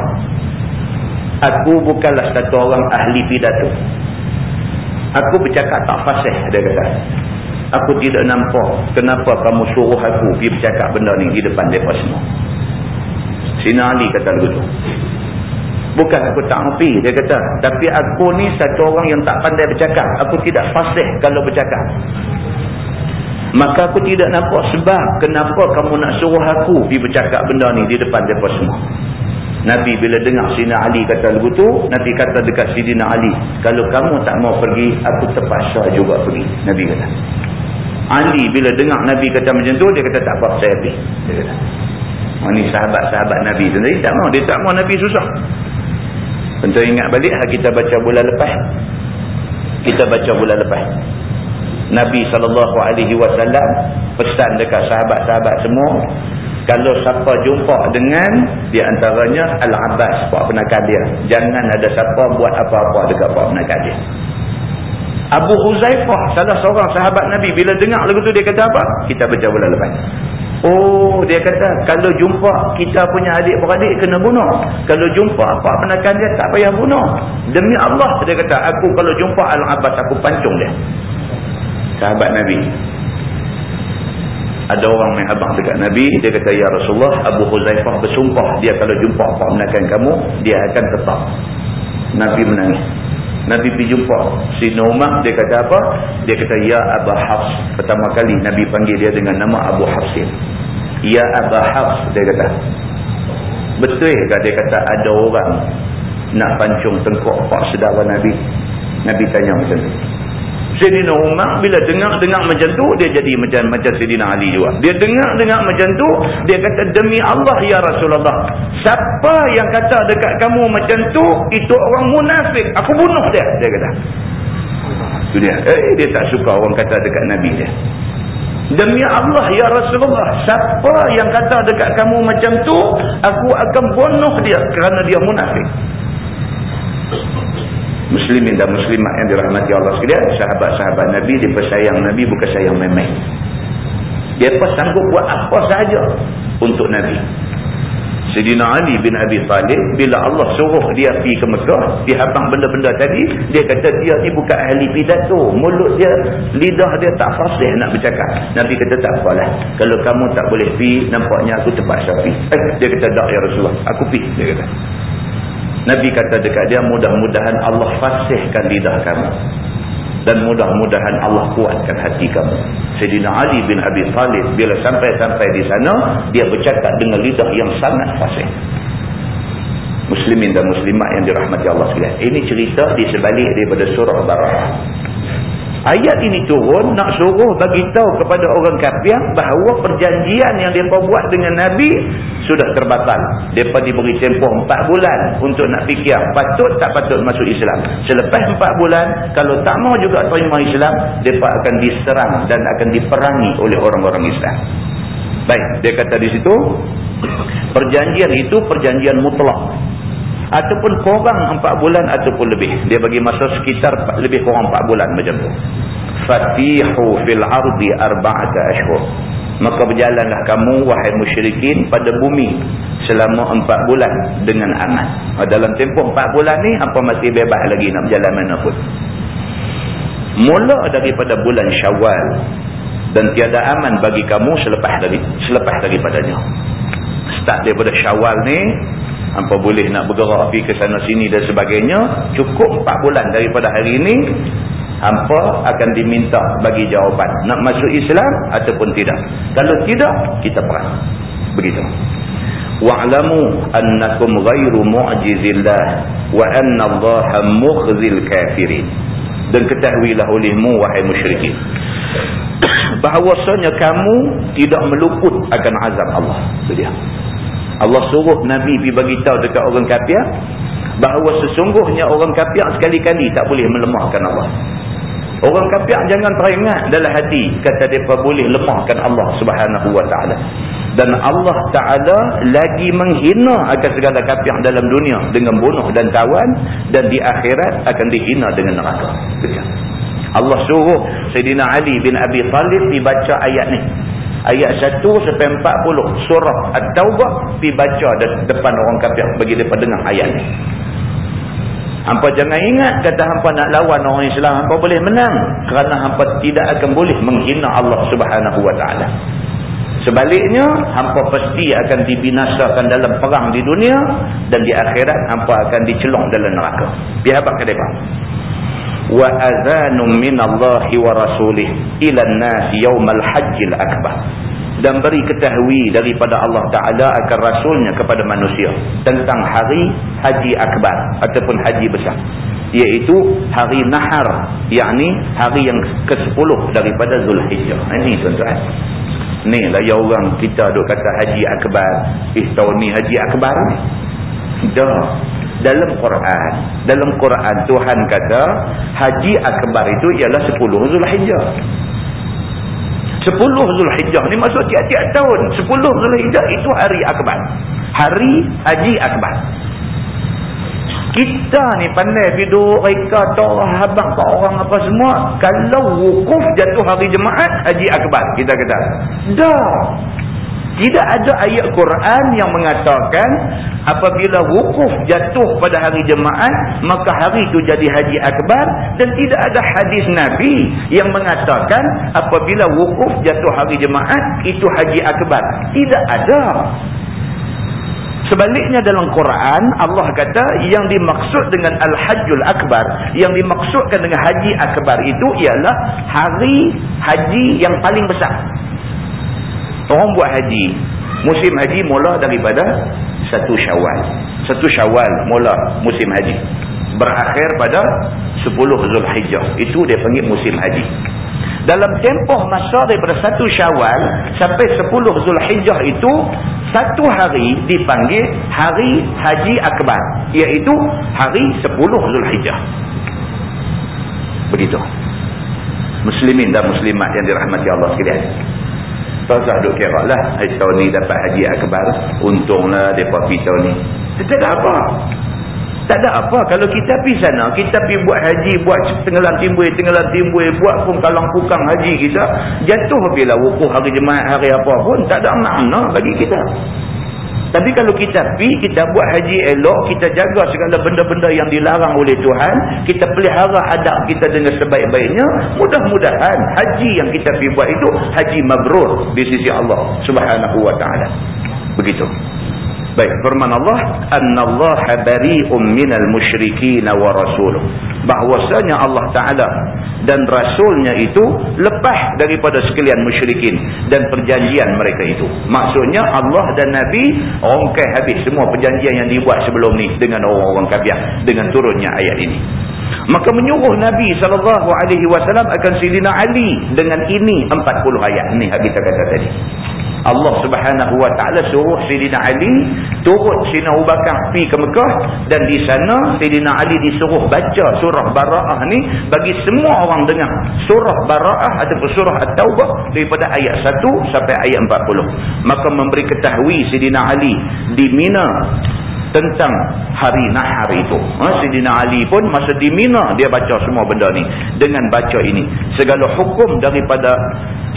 aku bukanlah satu orang ahli pidato." Aku bercakap tak fasih dia kata. Aku tidak nampak kenapa kamu suruh aku pergi bercakap benda ni di depan mereka semua. Sina Ali kata begitu. Bukan aku tak mampu dia kata. Tapi aku ni satu orang yang tak pandai bercakap. Aku tidak fasih kalau bercakap. Maka aku tidak nampak sebab kenapa kamu nak suruh aku pergi bercakap benda ni di depan mereka semua. Nabi bila dengar Sina Ali kata begitu, Nabi kata dekat Sidina Ali, kalau kamu tak mau pergi, aku terpaksa juga pergi. Nabi kata. Ali bila dengar Nabi kata macam tu, dia kata tak apa, saya pergi. Dia kata. Oh, ni sahabat-sahabat Nabi sendiri tak mau. Dia tak mau Nabi susah. Tentu ingat balik kita baca bulan lepas. Kita baca bulan lepas. Nabi SAW pesan dekat sahabat-sahabat semua kalau siapa jumpa dengan di antaranya Al-Abbas buat penakan dia. Jangan ada siapa buat apa-apa dekat buat penakan dia. Abu Huzaifah salah seorang sahabat Nabi bila dengar lagu tu dia kata apa? Kita baca bulan lepas Oh dia kata kalau jumpa kita punya adik-beradik kena bunuh. Kalau jumpa apa penakan dia tak payah bunuh. Demi Allah dia kata aku kalau jumpa Al-Abbas aku pancung dia. Sahabat Nabi ada orang main abang dekat Nabi dia kata ya Rasulullah Abu Huzaifah bersumpah dia kalau jumpa apa menakan kamu dia akan tetap. Nabi menangis. Nabi pergi jumpa si Umar dia kata apa? Dia kata ya Abu Hafs. Pertama kali Nabi panggil dia dengan nama Abu Hafsin. Ya Abu Hafs dia kata. Betul ke? Dia kata ada orang nak pancung tengkuk pak sedara Nabi. Nabi tanya macam tu Sayyidina Umar bila dengar-dengar macam tu dia jadi macam macam Sayyidina Ali juga. Dia dengar-dengar macam tu dia kata demi Allah ya Rasulullah. Siapa yang kata dekat kamu macam tu itu orang munafik. Aku bunuh dia dia kata. Itu dia. Eh dia tak suka orang kata dekat Nabi dia. Demi Allah ya Rasulullah. Siapa yang kata dekat kamu macam tu aku akan bunuh dia kerana dia munafik muslimin dan muslimat yang dirahmati Allah sekalian sahabat-sahabat Nabi dipersayang Nabi bukan sayang main-main. Dia pun sanggup buat apa sahaja untuk Nabi. Sayyidina Ali bin Abi Talib bila Allah suruh dia pergi ke Mekah dia habang benda-benda tadi dia kata dia ni bukan ahli pidato. Mulut dia lidah dia tak fasih nak bercakap. Nabi kata tak apalah. Kalau kamu tak boleh pergi nampaknya aku terpaksa pergi. Eh, dia kata tak ya Rasulullah. Aku pergi dia kata Nabi kata dekat dia mudah-mudahan Allah fasihkan lidah kamu dan mudah-mudahan Allah kuatkan hati kamu. Sayyidina Ali bin Abi Talib bila sampai-sampai di sana dia bercakap dengan lidah yang sangat fasih. Muslimin dan muslimat yang dirahmati Allah sekalian. Ini cerita di sebalik daripada surah Barah. Ayat ini turun nak suruh bagi tahu kepada orang kafir bahawa perjanjian yang mereka buat dengan Nabi sudah terbatal. Mereka diberi tempoh empat bulan untuk nak fikir patut tak patut masuk Islam. Selepas empat bulan, kalau tak mau juga terima Islam, mereka akan diserang dan akan diperangi oleh orang-orang Islam. Baik, dia kata di situ, perjanjian itu perjanjian mutlak. Ataupun kurang 4 bulan ataupun lebih. Dia bagi masa sekitar lebih kurang 4 bulan macam tu. Fatihu fil ardi arba'ata ashhur. Maka berjalanlah kamu wahai musyrikin pada bumi selama 4 bulan dengan aman. Dalam tempoh 4 bulan ni apa masih bebas lagi nak berjalan mana pun. Mula daripada bulan syawal dan tiada aman bagi kamu selepas dari selepas daripadanya. Start daripada syawal ni apa boleh nak bergerak pergi ke sana sini dan sebagainya cukup 4 bulan daripada hari ini hampa akan diminta bagi jawapan. Nak masuk Islam ataupun tidak. Kalau tidak kita perang. Begitu. Wa'lamu annakum ghairu mu'jizillah wa anna allaha mukhzil kafirin. Dan ketahuilah olehmu wahai musyrikin bahawasanya kamu tidak meluput akan azab Allah. Itu dia Allah suruh Nabi pergi bagi tahu dekat orang kafir bahawa sesungguhnya orang kafir sekali-kali tak boleh melemahkan Allah. Orang kafir jangan teringat dalam hati kata mereka boleh lemahkan Allah subhanahu wa ta'ala. Dan Allah ta'ala lagi menghina akan segala kafir dalam dunia dengan bunuh dan tawan dan di akhirat akan dihina dengan neraka. Allah suruh Sayyidina Ali bin Abi Talib dibaca ayat ni ayat 1 sampai 40 surah At-Taubah dibaca depan orang kafir bagi mereka dengar ayat ni. Hampa jangan ingat kata hampa nak lawan orang Islam hampa boleh menang kerana hampa tidak akan boleh menghina Allah Subhanahu wa taala. Sebaliknya hampa pasti akan dibinasakan dalam perang di dunia dan di akhirat hampa akan dicelong dalam neraka. Biar apa kata wa azanum minallahi wa rasulih ila an-nas yaumal hajjil akbar. Dan beri ketahui daripada Allah Taala akan rasulnya kepada manusia tentang hari haji akbar ataupun haji besar. Iaitu hari nahar yakni hari yang ke-10 daripada Zulhijjah. Ini tuan-tuan. Ni lah ya orang kita duk kata haji akbar. Eh tahun ni haji akbar dah dalam Quran. Dalam Quran Tuhan kata haji akbar itu ialah 10 Zulhijjah. 10 Zulhijjah ni maksud tiap-tiap tahun. 10 Zulhijjah itu hari akbar. Hari haji akbar. Kita ni pandai biduk reka torah habang ke orang apa semua. Kalau wukuf jatuh hari jemaat haji akbar kita kata. Dah tidak ada ayat Quran yang mengatakan apabila wukuf jatuh pada hari jemaat, maka hari itu jadi haji akbar. Dan tidak ada hadis Nabi yang mengatakan apabila wukuf jatuh hari jemaat, itu haji akbar. Tidak ada. Sebaliknya dalam Quran, Allah kata yang dimaksud dengan Al-Hajjul Akbar, yang dimaksudkan dengan haji akbar itu ialah hari haji yang paling besar. Orang buat haji. Musim haji mula daripada satu syawal. Satu syawal mula musim haji. Berakhir pada sepuluh Zulhijjah. Itu dia panggil musim haji. Dalam tempoh masa daripada satu syawal sampai sepuluh Zulhijjah itu, satu hari dipanggil hari haji akbar. Iaitu hari sepuluh Zulhijjah. Begitu. Muslimin dan muslimat yang dirahmati Allah sekalian. Duk kira lah. Tahun ni dapat haji akbar. Untunglah mereka pergi tahun ni. Tak apa. Tak ada apa. Kalau kita pergi sana, kita pergi buat haji, buat tenggelam timbul, tenggelam timbul, buat pun kalang pukang haji kita. Jatuh bila wukuf hari jemaat, hari apa pun. Tak ada makna bagi kita. Tapi kalau kita pergi, kita buat haji elok, kita jaga segala benda-benda yang dilarang oleh Tuhan, kita pelihara adab kita dengan sebaik-baiknya, mudah-mudahan haji yang kita pergi buat itu, haji mabrur di sisi Allah subhanahu wa ta'ala. Begitu. Baik, firman Allah, "Annallaha bari'un minal musyrikin wa rasuluh." Bahwasanya Allah Taala dan rasulnya itu lepas daripada sekalian musyrikin dan perjanjian mereka itu. Maksudnya Allah dan Nabi rongkai habis semua perjanjian yang dibuat sebelum ni dengan orang-orang kafir dengan turunnya ayat ini. Maka menyuruh Nabi wasallam akan Sayyidina Ali dengan ini 40 ayat ni kita kata tadi. Allah subhanahu wa ta'ala suruh Sayyidina Ali turut Sayyidina Abu Bakar pergi ke Mekah dan di sana Sayyidina Ali disuruh baca surah Bara'ah ni bagi semua orang dengar surah Bara'ah ataupun surah At-Taubah daripada ayat 1 sampai ayat 40 maka memberi ketahui Sayyidina Ali di Mina tentang hari nahar itu. Ha, Sidina Ali pun masa di Mina dia baca semua benda ni dengan baca ini. Segala hukum daripada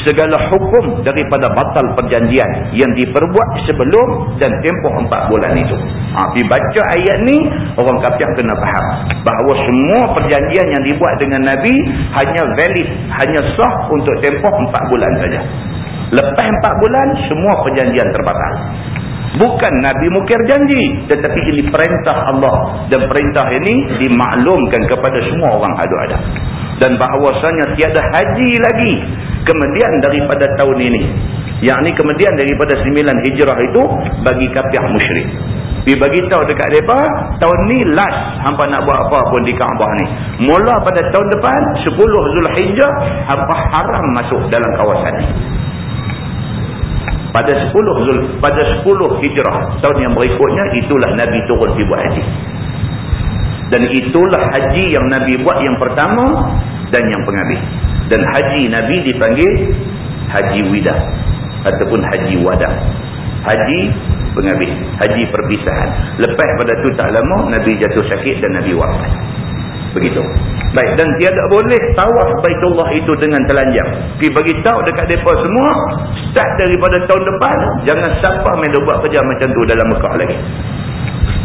segala hukum daripada batal perjanjian yang diperbuat sebelum dan tempoh empat bulan itu. Ha, dibaca ayat ni orang kafir kena faham bahawa semua perjanjian yang dibuat dengan Nabi hanya valid, hanya sah untuk tempoh empat bulan saja. Lepas empat bulan semua perjanjian terbatal. Bukan Nabi mukir janji. Tetapi ini perintah Allah. Dan perintah ini dimaklumkan kepada semua orang ada-ada. Dan bahawasanya tiada haji lagi. Kemudian daripada tahun ini. Yang ini kemudian daripada 9 hijrah itu. Bagi kapiah musyrik. Dia bagi tahu dekat mereka, tahun ni last hampa nak buat apa pun di Kaabah ni. Mula pada tahun depan, 10 Zulhijjah, hampa haram masuk dalam kawasan ni pada 10 Zul pada 10 Hijrah tahun yang berikutnya itulah Nabi turun pergi buat haji dan itulah haji yang Nabi buat yang pertama dan yang penghabis. Dan haji Nabi dipanggil haji wida ataupun haji wada haji penghabis haji perpisahan. Lepas pada tu tak lama Nabi jatuh sakit dan Nabi wafat. Begitu. Baik dan tiada boleh tawaf Baitullah itu dengan telanjang. Pi bagi tahu dekat depa semua start daripada tahun depan jangan siapa main buat kerja macam tu dalam Mekah lagi.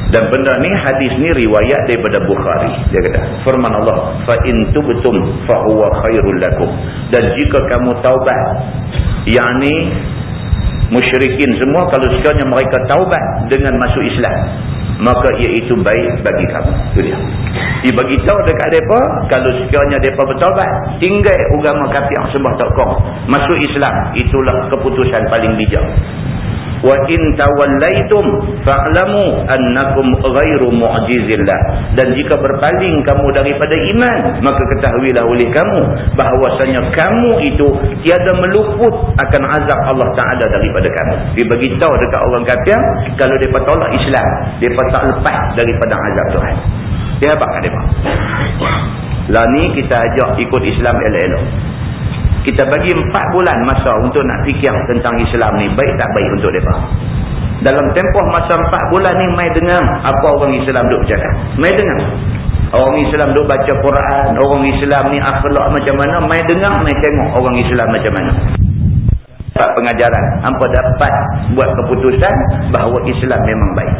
Dan benda ni hadis ni riwayat daripada Bukhari. Dia kata firman Allah fa in tubtum fa huwa khairul lakum. Dan jika kamu taubat yakni musyrikin semua kalau sekiranya mereka taubat dengan masuk Islam maka iaitu baik bagi kamu itu dia dia bagi tahu dekat mereka kalau sekiranya mereka bertawabat tinggal agama kafir sembah tokong masuk Islam itulah keputusan paling bijak wa in tawallaitum fa'lamu annakum ghairu mu'jizillah. Dan jika berpaling kamu daripada iman maka ketahuilah oleh kamu bahawasanya kamu itu tiada meluput akan azab Allah Taala daripada kamu. Dia beritahu dekat orang kafir kalau depa tolak Islam depa tak lepas daripada azab Tuhan. Dia apa kata depa lah ni kita ajak ikut Islam elok-elok kita bagi empat bulan masa untuk nak fikir tentang Islam ni baik tak baik untuk mereka. Dalam tempoh masa empat bulan ni mai dengar apa orang Islam duk bercakap mai dengar. Orang Islam duk baca Quran orang Islam ni akhlak macam mana mai dengar mai tengok orang Islam macam mana dapat pengajaran hampa dapat buat keputusan bahawa Islam memang baik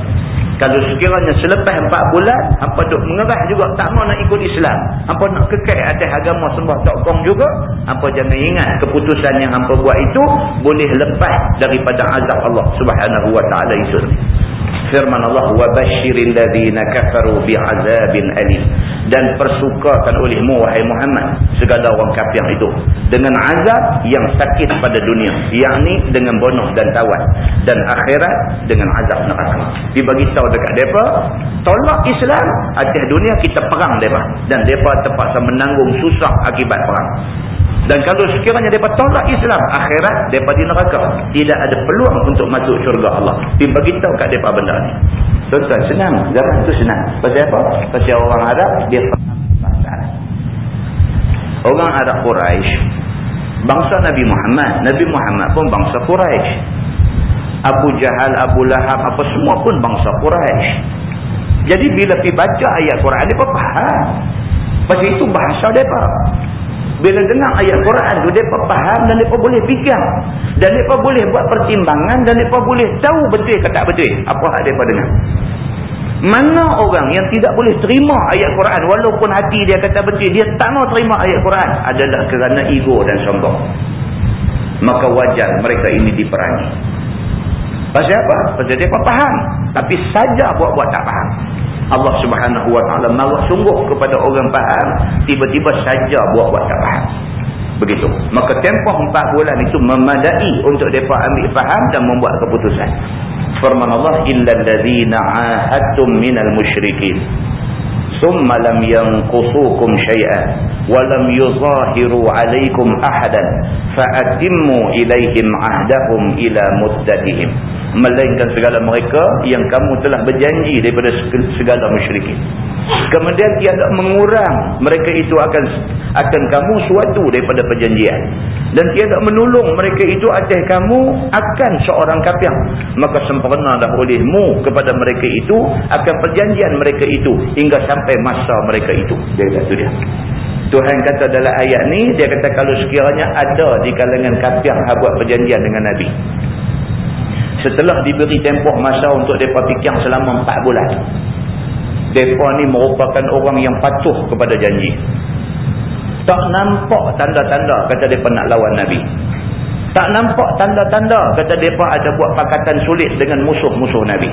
kalau sekiranya selepas empat bulan, hampa duk mengerah juga tak mau nak ikut Islam. Hampa nak kekal atas agama sembah tokong juga. Hampa jangan ingat keputusan yang hampa buat itu boleh lepas daripada azab Allah subhanahu wa ta'ala itu firman Allah wa basyiril ladzina kafaru bi'adzabin alim. Dan persukakan olehmu wahai Muhammad segala orang kafir itu. Dengan azab yang sakit pada dunia yakni dengan bunuh dan tawan dan akhirat dengan azab neraka. Dibagi tahu dekat depa tolak Islam atas dunia kita perang depa dan depa terpaksa menanggung susah akibat perang dan kalau sekiranya mereka tolak Islam, akhirat mereka di neraka. Tidak ada peluang untuk masuk syurga Allah. Dia beritahu kat mereka benda ni. Tuan-tuan, senang. Zaman tu senang. Pasal apa? Pasal orang Arab, dia faham. Orang Arab Quraisy bangsa Nabi Muhammad. Nabi Muhammad pun bangsa Quraisy. Abu Jahal, Abu Lahab, apa semua pun bangsa Quraisy. Jadi bila pergi baca ayat Quran, mereka faham. Pasal itu bahasa mereka. Bila dengar ayat Quran tu, mereka faham dan mereka boleh fikir. Dan mereka boleh buat pertimbangan dan mereka boleh tahu betul ke tak betul. Apa hal mereka dengar. Mana orang yang tidak boleh terima ayat Quran walaupun hati dia kata betul. Dia tak mau terima ayat Quran adalah kerana ego dan sombong. Maka wajar mereka ini diperangi. Pasal apa? Pasal mereka faham. Tapi saja buat-buat tak faham. Allah subhanahu wa ta'ala marah sungguh kepada orang faham tiba-tiba saja buat-buat tak faham begitu maka tempoh empat bulan itu memadai untuk mereka ambil faham dan membuat keputusan firman Allah illa alladhina ahadtum minal musyrikin ثم لم ينقصوكم شيئا ولم يظاهروا عليكم أحدا فأتموا إليهم عهدهم إلى مدتهم melainkan segala mereka yang kamu telah berjanji daripada segala musyrikin. Kemudian tiada mengurang mereka itu akan akan kamu suatu daripada perjanjian. Dan tiada menolong mereka itu atas kamu akan seorang kafir. Maka sempurna dah olehmu kepada mereka itu akan perjanjian mereka itu hingga sampai masa mereka itu. Dia kata dia. Tuhan kata dalam ayat ni dia kata kalau sekiranya ada di kalangan kafir yang buat perjanjian dengan Nabi setelah diberi tempoh masa untuk mereka fikir selama 4 bulan mereka ni merupakan orang yang patuh kepada janji. Tak nampak tanda-tanda kata mereka nak lawan Nabi. Tak nampak tanda-tanda kata mereka ada buat pakatan sulit dengan musuh-musuh Nabi.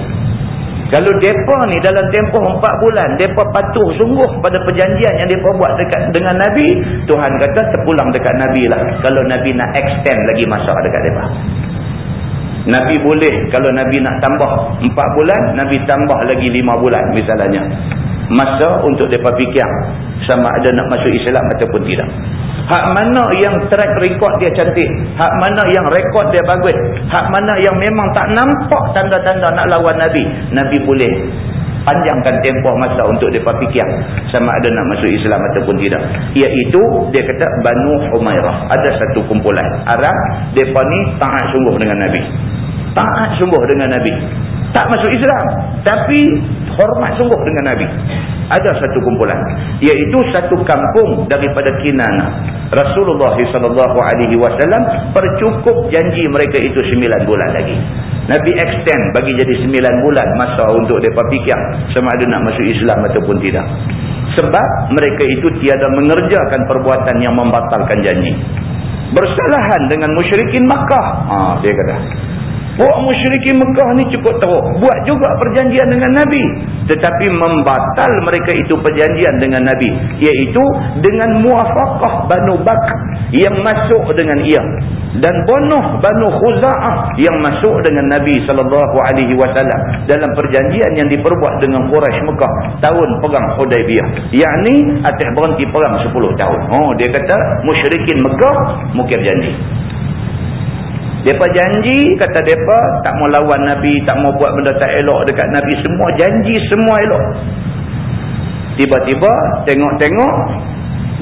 Kalau mereka ni dalam tempoh 4 bulan mereka patuh sungguh pada perjanjian yang mereka buat dekat dengan Nabi Tuhan kata terpulang dekat Nabi lah. Kalau Nabi nak extend lagi masa dekat mereka Nabi boleh kalau Nabi nak tambah 4 bulan, Nabi tambah lagi 5 bulan misalnya. Masa untuk mereka fikir sama ada nak masuk Islam ataupun tidak. Hak mana yang track record dia cantik. Hak mana yang rekod dia bagus. Hak mana yang memang tak nampak tanda-tanda nak lawan Nabi. Nabi boleh panjangkan tempoh masa untuk mereka fikir sama ada nak masuk Islam ataupun tidak. Iaitu dia kata Banu Humairah. Ada satu kumpulan Arab. Mereka ni taat sungguh dengan Nabi. Taat sungguh dengan Nabi. Tak masuk Islam. Tapi hormat sungguh dengan Nabi. Ada satu kumpulan. Iaitu satu kampung daripada Kinana. Rasulullah SAW percukup janji mereka itu sembilan bulan lagi. Nabi extend bagi jadi sembilan bulan masa untuk mereka fikir sama ada nak masuk Islam ataupun tidak. Sebab mereka itu tiada mengerjakan perbuatan yang membatalkan janji. Bersalahan dengan musyrikin Makkah. Ha, dia kata. Buat musyrikin Mekah ni cukup teruk. Buat juga perjanjian dengan Nabi. Tetapi membatal mereka itu perjanjian dengan Nabi. Iaitu dengan muafakah Banu Bak yang masuk dengan ia. Dan bonuh Banu Khuza'ah yang masuk dengan Nabi SAW. Dalam perjanjian yang diperbuat dengan Quraisy Mekah. Tahun perang Hudaybiyah. Yang ni atas berhenti perang 10 tahun. Oh, dia kata musyrikin Mekah mukir janji. Mereka janji, kata mereka, tak mau lawan Nabi, tak mau buat benda tak elok dekat Nabi. Semua janji, semua elok. Tiba-tiba, tengok-tengok,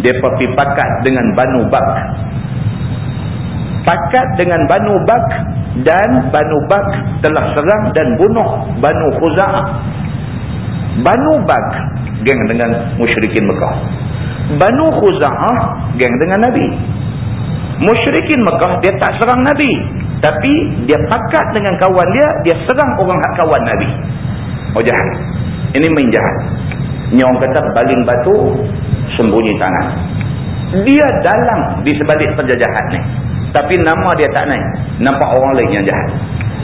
mereka pergi pakat dengan Banu Bak. Pakat dengan Banu Bak dan Banu Bak telah serang dan bunuh Banu Khuza'ah. Banu Bak, geng dengan musyrikin Mekah. Banu Khuza'ah, geng dengan Nabi. Musyrikin Mekah dia tak serang Nabi. Tapi dia pakat dengan kawan dia, dia serang orang hak kawan Nabi. Oh jahat. Ini main jahat. Ini orang kata baling batu, sembunyi tangan. Dia dalam di sebalik penjajahan ni. Tapi nama dia tak naik. Nampak orang lain yang jahat.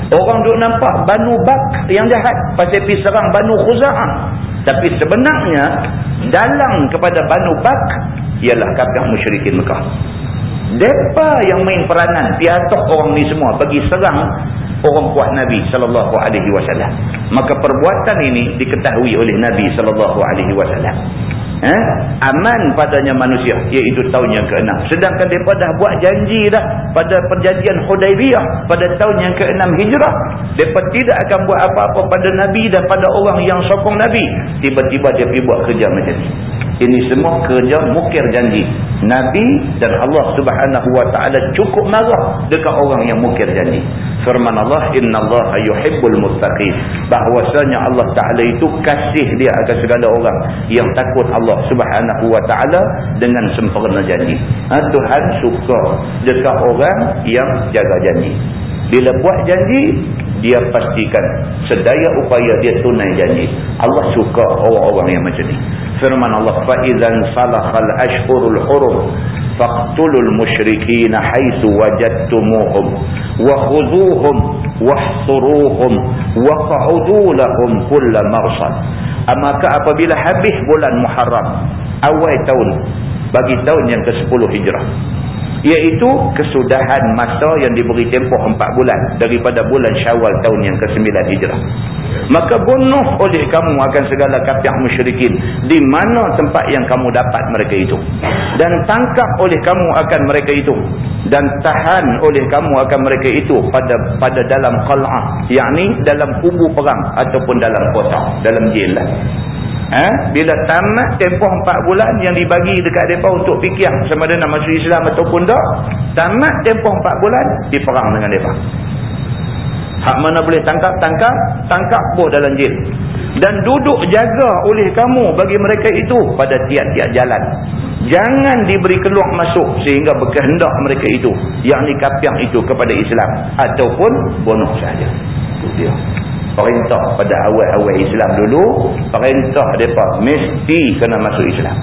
Orang duk nampak Banu Bak yang jahat. Pasal pergi serang Banu Khuza'ah. Tapi sebenarnya, dalam kepada Banu Bak, ialah kafir musyrikin Mekah. Depa yang main peranan piatok orang ni semua bagi serang orang kuat Nabi sallallahu alaihi wasallam. Maka perbuatan ini diketahui oleh Nabi sallallahu alaihi wasallam. Eh? aman padanya manusia. Iaitu tahun yang ke-6 sedangkan mereka dah buat janji dah pada perjanjian Hudaibiyah pada tahun yang ke-6 hijrah. Mereka tidak akan buat apa-apa pada Nabi dan pada orang yang sokong Nabi. Tiba-tiba dia pergi buat kerja macam ni ini semua kerja mukir janji. Nabi dan Allah subhanahu wa ta'ala cukup marah dekat orang yang mukir janji. Firman Allah inna Allah yuhibbul muttaqin. Bahwasanya Allah ta'ala itu kasih dia akan segala orang yang takut Allah Allah subhanahu wa ta'ala dengan sempurna janji. Ha, Tuhan suka dekat orang yang jaga janji. Bila buat janji, dia pastikan sedaya upaya dia tunai janji. Allah suka orang-orang yang macam ni. Firman Allah, فَإِذَا صَلَخَ الْأَشْهُرُ الْحُرُمُ فَاقْتُلُوا الْمُشْرِكِينَ wa وَجَدْتُمُوهُمْ wa وَحْصُرُوهُمْ wa لَهُمْ kull مَرْصَدٍ maka apabila habis bulan Muharram awal tahun bagi tahun yang ke-10 Hijrah iaitu kesudahan masa yang diberi tempoh 4 bulan daripada bulan Syawal tahun yang ke-9 Hijrah. Maka bunuh oleh kamu akan segala kafir musyrikin di mana tempat yang kamu dapat mereka itu. Dan tangkap oleh kamu akan mereka itu. Dan tahan oleh kamu akan mereka itu pada pada dalam qal'ah yakni dalam kubu perang ataupun dalam kota dalam jail lah. Ha? Bila tamat tempoh empat bulan yang dibagi dekat mereka untuk fikir sama ada nak masuk Islam ataupun tak. Tamat tempoh empat bulan, diperang dengan mereka. Hak mana boleh tangkap, tangkap. Tangkap pun dalam jil. Dan duduk jaga oleh kamu bagi mereka itu pada tiap-tiap jalan. Jangan diberi keluar masuk sehingga berkehendak mereka itu. Yang ni itu kepada Islam. Ataupun bunuh saja. Itu dia perintah pada awal-awal Islam dulu perintah mereka mesti kena masuk Islam.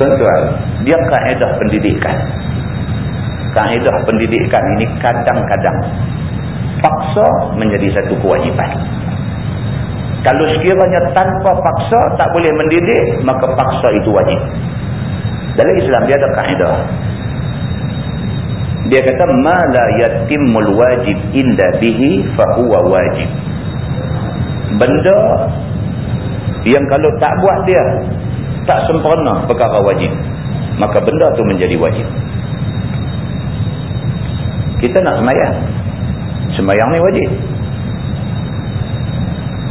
Tuan-tuan dia kaedah pendidikan. Kaedah pendidikan ini kadang-kadang paksa menjadi satu kewajipan. Kalau sekiranya tanpa paksa tak boleh mendidik maka paksa itu wajib. Dalam Islam dia ada kaedah dia kata ma la yatimul wajib inda bihi fa huwa wajib. Benda yang kalau tak buat dia tak sempurna perkara wajib maka benda tu menjadi wajib. Kita nak semayang. Semayang ni wajib.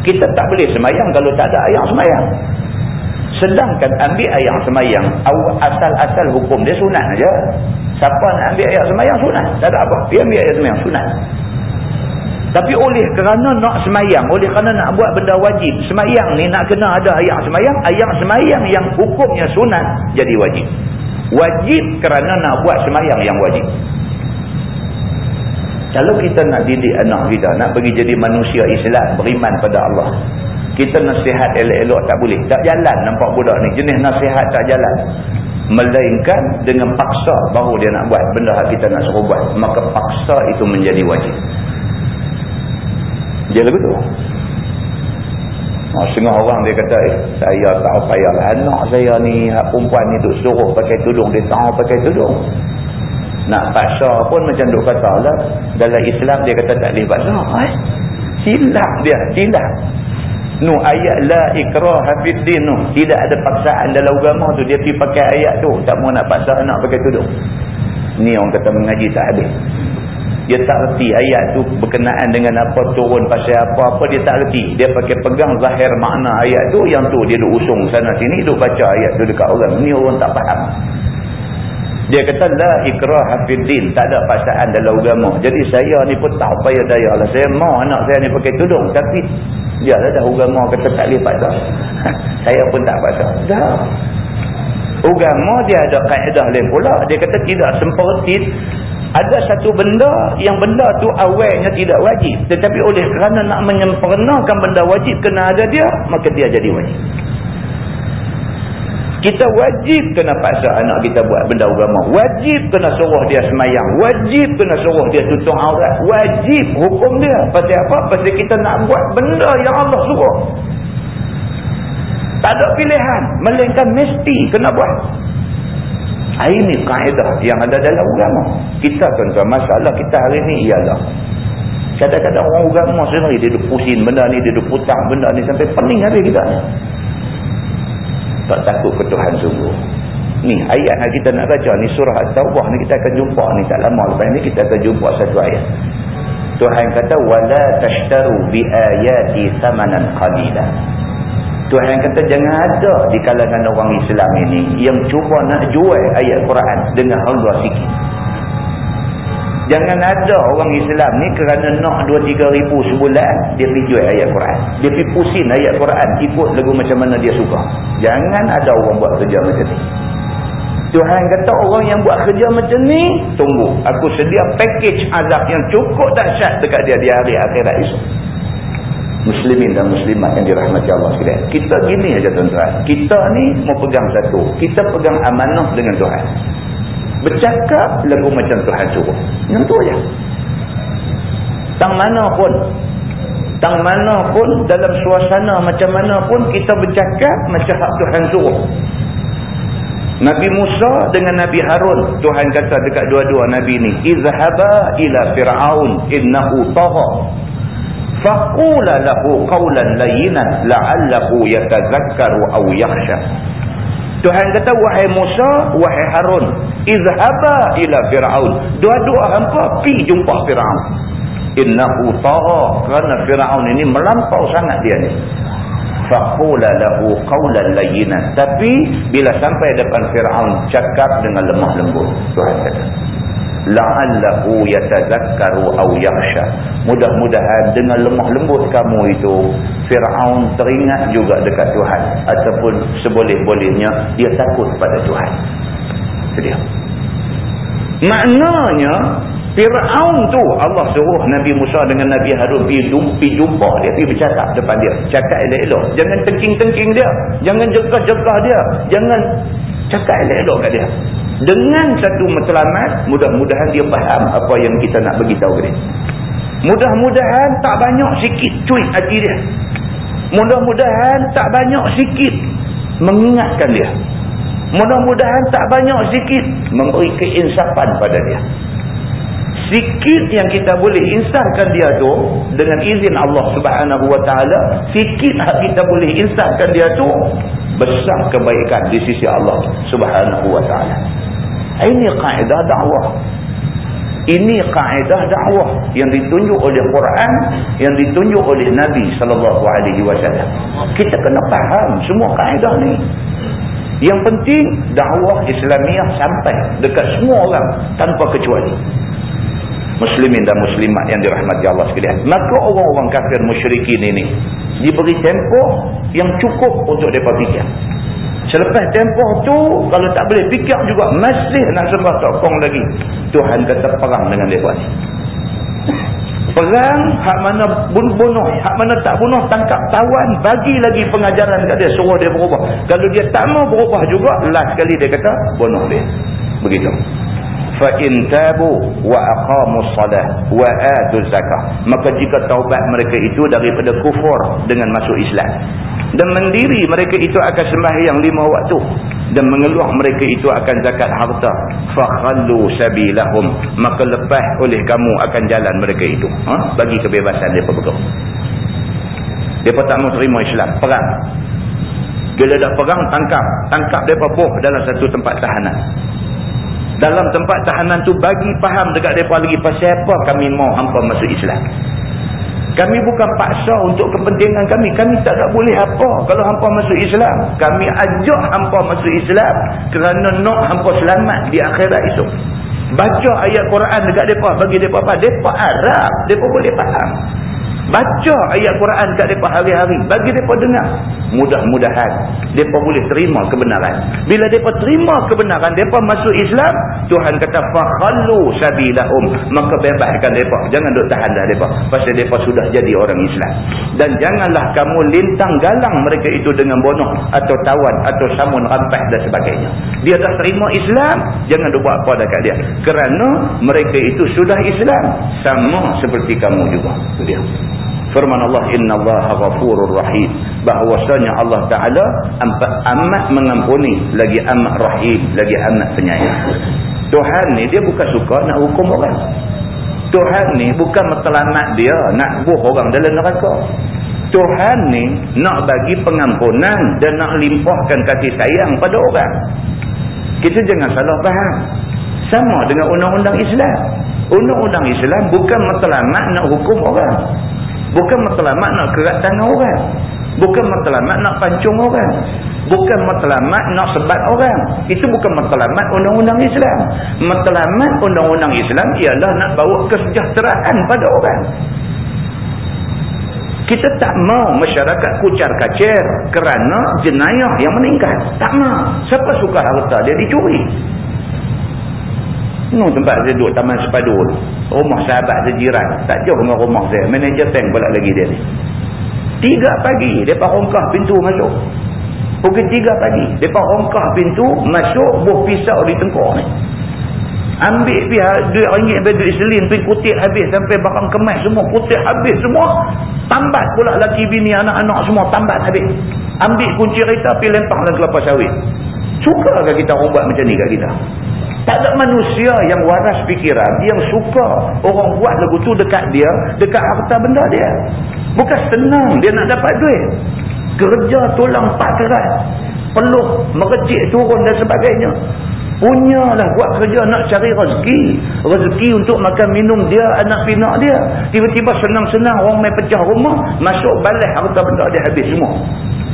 Kita tak boleh semayang kalau tak ada ayam semayang. Sedangkan ambil ayam semayang asal-asal hukum dia sunat aja Siapa nak ambil ayat semayang sunat. Tak ada apa. Dia ambil ayat semayang sunat. Tapi oleh kerana nak semayang. Oleh kerana nak buat benda wajib. Semayang ni nak kena ada ayat semayang. Ayat semayang yang hukumnya sunat. Jadi wajib. Wajib kerana nak buat semayang yang wajib. Kalau kita nak didik anak kita. Nak pergi jadi manusia Islam. Beriman pada Allah. Kita nasihat elok-elok tak boleh. Tak jalan nampak budak ni. Jenis nasihat tak jalan melainkan dengan paksa baru dia nak buat benda yang kita nak suruh buat maka paksa itu menjadi wajib. Dia lagu tu oh, setengah orang dia kata eh saya tak payahlah anak saya ni perempuan ni duk suruh pakai tudung dia tak pakai tudung. Nak paksa pun macam duk kata lah. Dalam Islam dia kata tak boleh paksa eh? silap dia silap Nu ayat la ikrah hafiddin nu. Tidak ada paksaan dalam agama tu. Dia pergi pakai ayat tu. Tak mau nak paksa anak pakai tudung. Ni orang kata mengaji tak habis. Dia tak reti ayat tu berkenaan dengan apa turun pasal apa-apa. Dia tak reti. Dia pakai pegang zahir makna ayat tu. Yang tu dia duk usung sana sini. Duk baca ayat tu dekat orang. Ni orang tak faham. Dia kata la ikrah hafiddin. Tak ada paksaan dalam agama. Jadi saya ni pun tak payah daya lah. Saya mau anak saya ni pakai tudung. Tapi dia lah dah agama kata tak boleh paksa. Saya pun tak paksa. Dah. Agama dia ada kaedah lain pula. Dia kata tidak semperti. Ada satu benda yang benda tu awalnya tidak wajib. Tetapi oleh kerana nak menyempurnakan benda wajib kena ada dia. Maka dia jadi wajib. Kita wajib kena paksa anak kita buat benda agama. Wajib kena suruh dia semayang. Wajib kena suruh dia tutup aurat. Wajib hukum dia. Pasal apa? Pasal kita nak buat benda yang Allah suruh. Tak ada pilihan. Melainkan mesti kena buat. Ini kaedah yang ada dalam agama. Kita tuan-tuan masalah kita hari ini ialah. Kadang-kadang orang agama sendiri dia duduk pusing benda ni. Dia putang benda ni sampai pening habis kita tak takut ke Tuhan sungguh ni ayat yang kita nak baca ni surah At-Tawbah ni kita akan jumpa ni tak lama. Lepas ni kita akan jumpa satu ayat. Tuhan kata wala tashtaru bi ayati thamanan qalila. Tuhan kata jangan ada di kalangan orang Islam ini yang cuba nak jual ayat Quran dengan harga sikit Jangan ada orang Islam ni kerana nak 2-3 ribu sebulan, dia pergi jual ayat Quran. Dia pergi pusing ayat Quran, ikut lagu macam mana dia suka. Jangan ada orang buat kerja macam ni. Tuhan kata orang yang buat kerja macam ni, tunggu. Aku sedia package azab yang cukup dahsyat dekat dia di hari akhirat esok. Muslimin dan muslimat yang dirahmati Allah sekalian. Kita gini aja tuan-tuan. Kita ni mau pegang satu. Kita pegang amanah dengan Tuhan. Bercakap lagu macam Tuhan suruh. Yang tu aja. Tang mana pun. Tang mana pun dalam suasana macam mana pun kita bercakap macam hak Tuhan suruh. Nabi Musa dengan Nabi Harun. Tuhan kata dekat dua-dua Nabi ni. Izhaba ila fir'aun innahu taha. Faqula lahu qawlan layinan la'allahu yatazakkaru aw yakhsha. Tuhan kata wahai Musa, wahai Harun, izhaba ila Firaun. Dua-dua hangpa pi jumpa Firaun. Innahu tagha, kerana Firaun ini melampau sangat dia ni. faqula lahu qawlan layyinan tapi bila sampai depan Firaun cakap dengan lemah lembut Tuhan kata la'allahu yatazakkaru aw yakhsha mudah-mudahan dengan lemah lembut kamu itu Firaun teringat juga dekat Tuhan ataupun seboleh-bolehnya dia takut pada Tuhan itu dia maknanya Fir'aun tu Allah suruh Nabi Musa dengan Nabi Harun pergi jumpa dia, pergi bercakap depan dia. Cakap elok-elok. Jangan tengking-tengking dia. Jangan jegah-jegah dia. Jangan cakap elok-elok kat dia. Dengan satu matlamat, mudah-mudahan dia faham apa yang kita nak beritahu ke dia. Mudah-mudahan tak banyak sikit cuit hati dia. Mudah-mudahan tak banyak sikit mengingatkan dia. Mudah-mudahan tak banyak sikit memberi keinsapan pada dia. Sikit yang kita boleh insahkan dia tu dengan izin Allah subhanahu wa ta'ala sikit yang kita boleh insahkan dia tu besar kebaikan di sisi Allah subhanahu wa ta'ala. Ini kaedah dakwah. Ini kaedah dakwah yang ditunjuk oleh Quran yang ditunjuk oleh Nabi sallallahu alaihi wasallam. Kita kena faham semua kaedah ni yang penting dakwah Islamiah sampai dekat semua orang tanpa kecuali muslimin dan muslimat yang dirahmati Allah sekalian. Maka orang-orang kafir musyrikin ini diberi tempoh yang cukup untuk mereka fikir. Selepas tempoh tu kalau tak boleh fikir juga masih nak sembah tokong lagi. Tuhan kata perang dengan mereka. Perang hak mana bunuh, hak mana tak bunuh tangkap tawan, bagi lagi pengajaran kat dia suruh dia berubah. Kalau dia tak mau berubah juga last kali dia kata bunuh dia. Begitu wa aqamus salah wa atuz zakah maka jika taubat mereka itu daripada kufur dengan masuk Islam dan mendiri mereka itu akan sembahyang lima waktu dan mengeluh mereka itu akan zakat harta. Fa khallu sabilahum. Maka lepas oleh kamu akan jalan mereka itu. Ha? bagi kebebasan depa bergerak depa tak mau terima Islam. Perang. Bila dah perang tangkap. Tangkap depa boh dalam satu tempat tahanan. Dalam tempat tahanan tu bagi faham dekat mereka lagi pasal apa kami mau hampa masuk Islam kami bukan paksa untuk kepentingan kami. Kami tak nak boleh apa kalau hampa masuk Islam kami ajak hampa masuk Islam kerana nak hampa selamat di akhirat itu baca ayat Quran dekat mereka bagi mereka apa? Mereka Arab. Mereka boleh faham Baca ayat Quran kat mereka hari-hari. Bagi mereka dengar. Mudah-mudahan. Mereka boleh terima kebenaran. Bila mereka terima kebenaran. Mereka masuk Islam. Tuhan kata. Fakhallu sabilahum. Maka bebaskan mereka. Jangan duduk tahan dah mereka. Pasal mereka sudah jadi orang Islam. Dan janganlah kamu lintang galang mereka itu dengan bonoh. Atau tawan. Atau samun rampas dan sebagainya. Dia dah terima Islam. Jangan duduk buat apa dekat dia. Kerana mereka itu sudah Islam. Sama seperti kamu juga. Itu dia firman Allah inna Allah ghafurur rahim. Bahwasanya Allah taala amat mengampuni lagi amat rahim lagi amat penyayang. Tuhan ni dia bukan suka nak hukum orang. Tuhan ni bukan matlamat dia nak buh orang dalam neraka. Tuhan ni nak bagi pengampunan dan nak limpahkan kasih sayang pada orang. Kita jangan salah faham. Sama dengan undang-undang Islam. Undang-undang Islam bukan matlamat nak hukum orang Bukan matlamat nak kerat tangan orang. Bukan matlamat nak pancung orang. Bukan matlamat nak sebat orang. Itu bukan matlamat undang-undang Islam. Matlamat undang-undang Islam ialah nak bawa kesejahteraan pada orang. Kita tak mau masyarakat kucar kacir kerana jenayah yang meningkat. Tak mau. Siapa suka harta dia dicuri? Ini tempat saya duduk Taman Sepadul. Rumah sahabat sejiran. Tak jauh dengan rumah saya. Manager tank pula lagi dia ni. Tiga pagi. Mereka rongkah pintu masuk. Pukul tiga pagi. Mereka rongkah pintu masuk. Buh pisau di tengkor ni. Ambil pihak duit ringgit sampai duit selin. Pergi kutik habis. Sampai barang kemas semua. Kutik habis semua. Tambat pula laki bini anak-anak semua. Tambat habis. Ambil kunci kereta. Pergi lempang dalam kelapa sawit. Sukakah kita orang buat macam ni kat kita? Tak ada manusia yang waras fikiran yang suka orang buat lagu tu dekat dia, dekat harta benda dia. Bukan senang dia nak dapat duit. Kerja tulang pak kerat. Peluh, merejik turun dan sebagainya. Punyalah buat kerja nak cari rezeki. Rezeki untuk makan minum dia, anak pinak dia. Tiba-tiba senang-senang orang main pecah rumah, masuk balik harta benda dia habis semua.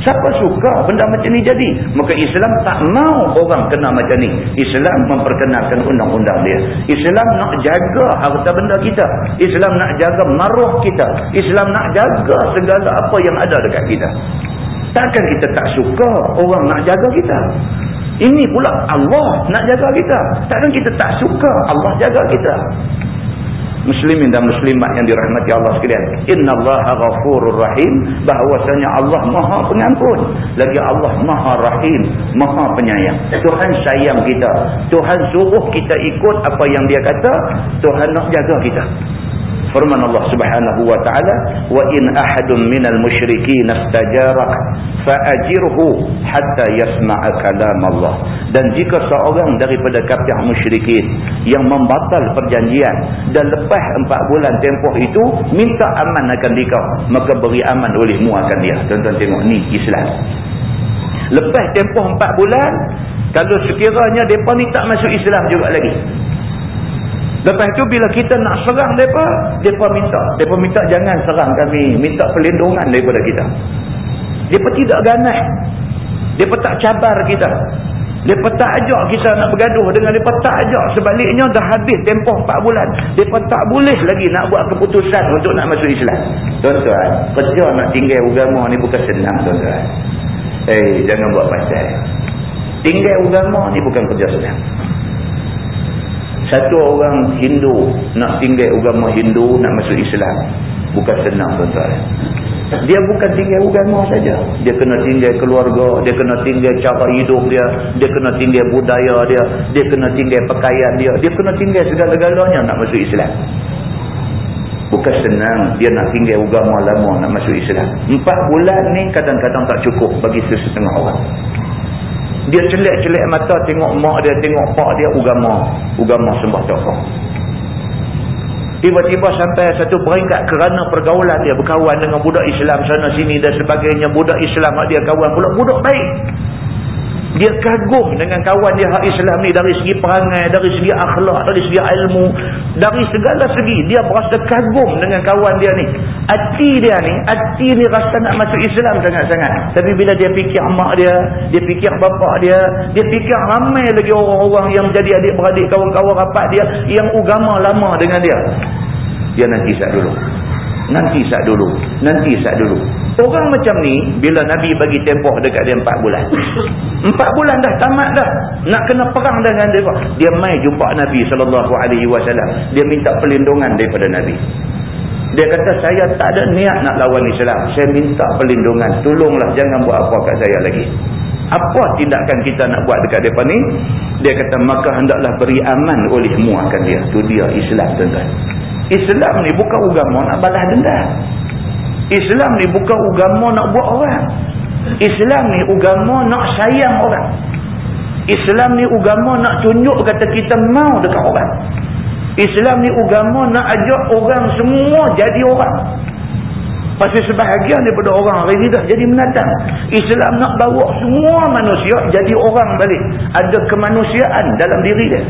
Siapa suka benda macam ni jadi? Maka Islam tak mau orang kena macam ni. Islam memperkenalkan undang-undang dia. Islam nak jaga harta benda kita. Islam nak jaga maruh kita. Islam nak jaga segala apa yang ada dekat kita. Takkan kita tak suka orang nak jaga kita? Ini pula Allah nak jaga kita. Takkan kita tak suka Allah jaga kita? Muslimin dan muslimat yang dirahmati Allah sekalian. Innallaha ghafurur rahim. Bahwasanya Allah maha pengampun. Lagi Allah maha rahim. Maha penyayang. Tuhan sayang kita. Tuhan suruh kita ikut apa yang dia kata. Tuhan nak jaga kita firman Allah Subhanahu wa taala wa in ahadun minal musyrikin istajarak fa'ajirhu hatta yasma'a kalam Allah dan jika seorang daripada kafir musyrikin yang membatal perjanjian dan lepas empat bulan tempoh itu minta aman akan dikau maka beri aman olehmu akan dia. Tuan-tuan tengok ni Islam. Lepas tempoh empat bulan kalau sekiranya mereka ni tak masuk Islam juga lagi Lepas tu bila kita nak serang mereka, mereka minta. Mereka minta jangan serang kami. Minta perlindungan daripada kita. Mereka tidak ganas. Mereka tak cabar kita. Mereka tak ajak kita nak bergaduh dengan mereka tak ajak. Sebaliknya dah habis tempoh 4 bulan. Mereka tak boleh lagi nak buat keputusan untuk nak masuk Islam. Tuan-tuan, kerja nak tinggal agama ni bukan senang tuan-tuan. Eh, jangan buat pasal. Tinggal agama ni bukan kerja senang. Satu orang Hindu nak tinggal agama Hindu nak masuk Islam. Bukan senang tuan-tuan. Dia bukan tinggal agama saja. Dia kena tinggal keluarga, dia kena tinggal cara hidup dia, dia kena tinggal budaya dia, dia kena tinggal pakaian dia, dia kena tinggal segala-galanya nak masuk Islam. Bukan senang dia nak tinggal agama lama nak masuk Islam. Empat bulan ni kadang-kadang tak cukup bagi sesetengah orang. Dia celik-celik mata tengok mak dia, tengok pak dia ugama. Ugama sembah tokoh. Tiba-tiba sampai satu peringkat kerana pergaulan dia berkawan dengan budak Islam sana sini dan sebagainya. Budak Islam dia kawan pula. Budak baik. Dia kagum dengan kawan dia hak Islam ni dari segi perangai, dari segi akhlak, dari segi ilmu, dari segala segi. Dia berasa kagum dengan kawan dia ni. Hati dia ni, hati ni rasa nak masuk Islam sangat-sangat. Tapi bila dia fikir mak dia, dia fikir bapak dia, dia fikir ramai lagi orang-orang yang jadi adik-beradik kawan-kawan rapat dia yang agama lama dengan dia. Dia nanti sat dulu. Nanti sat dulu. Nanti sat dulu. Orang macam ni, bila Nabi bagi tempoh dekat dia empat bulan. Empat bulan dah, tamat dah. Nak kena perang dengan dia. Dia mai jumpa Nabi SAW. Dia minta perlindungan daripada Nabi. Dia kata, saya tak ada niat nak lawan Islam. Saya minta perlindungan. Tolonglah, jangan buat apa kat saya lagi. Apa tindakan kita nak buat dekat mereka ni? Dia kata, maka hendaklah beri aman olehmu akan dia. Itu dia Islam, tuan-tuan. Islam ni bukan agama nak balas dendam. Islam ni bukan agama nak buat orang. Islam ni agama nak sayang orang. Islam ni agama nak tunjuk kata kita mau dekat orang. Islam ni agama nak ajak orang semua jadi orang. Pasal sebahagian daripada orang hari ni dah jadi menatang. Islam nak bawa semua manusia jadi orang balik. Ada kemanusiaan dalam diri dia.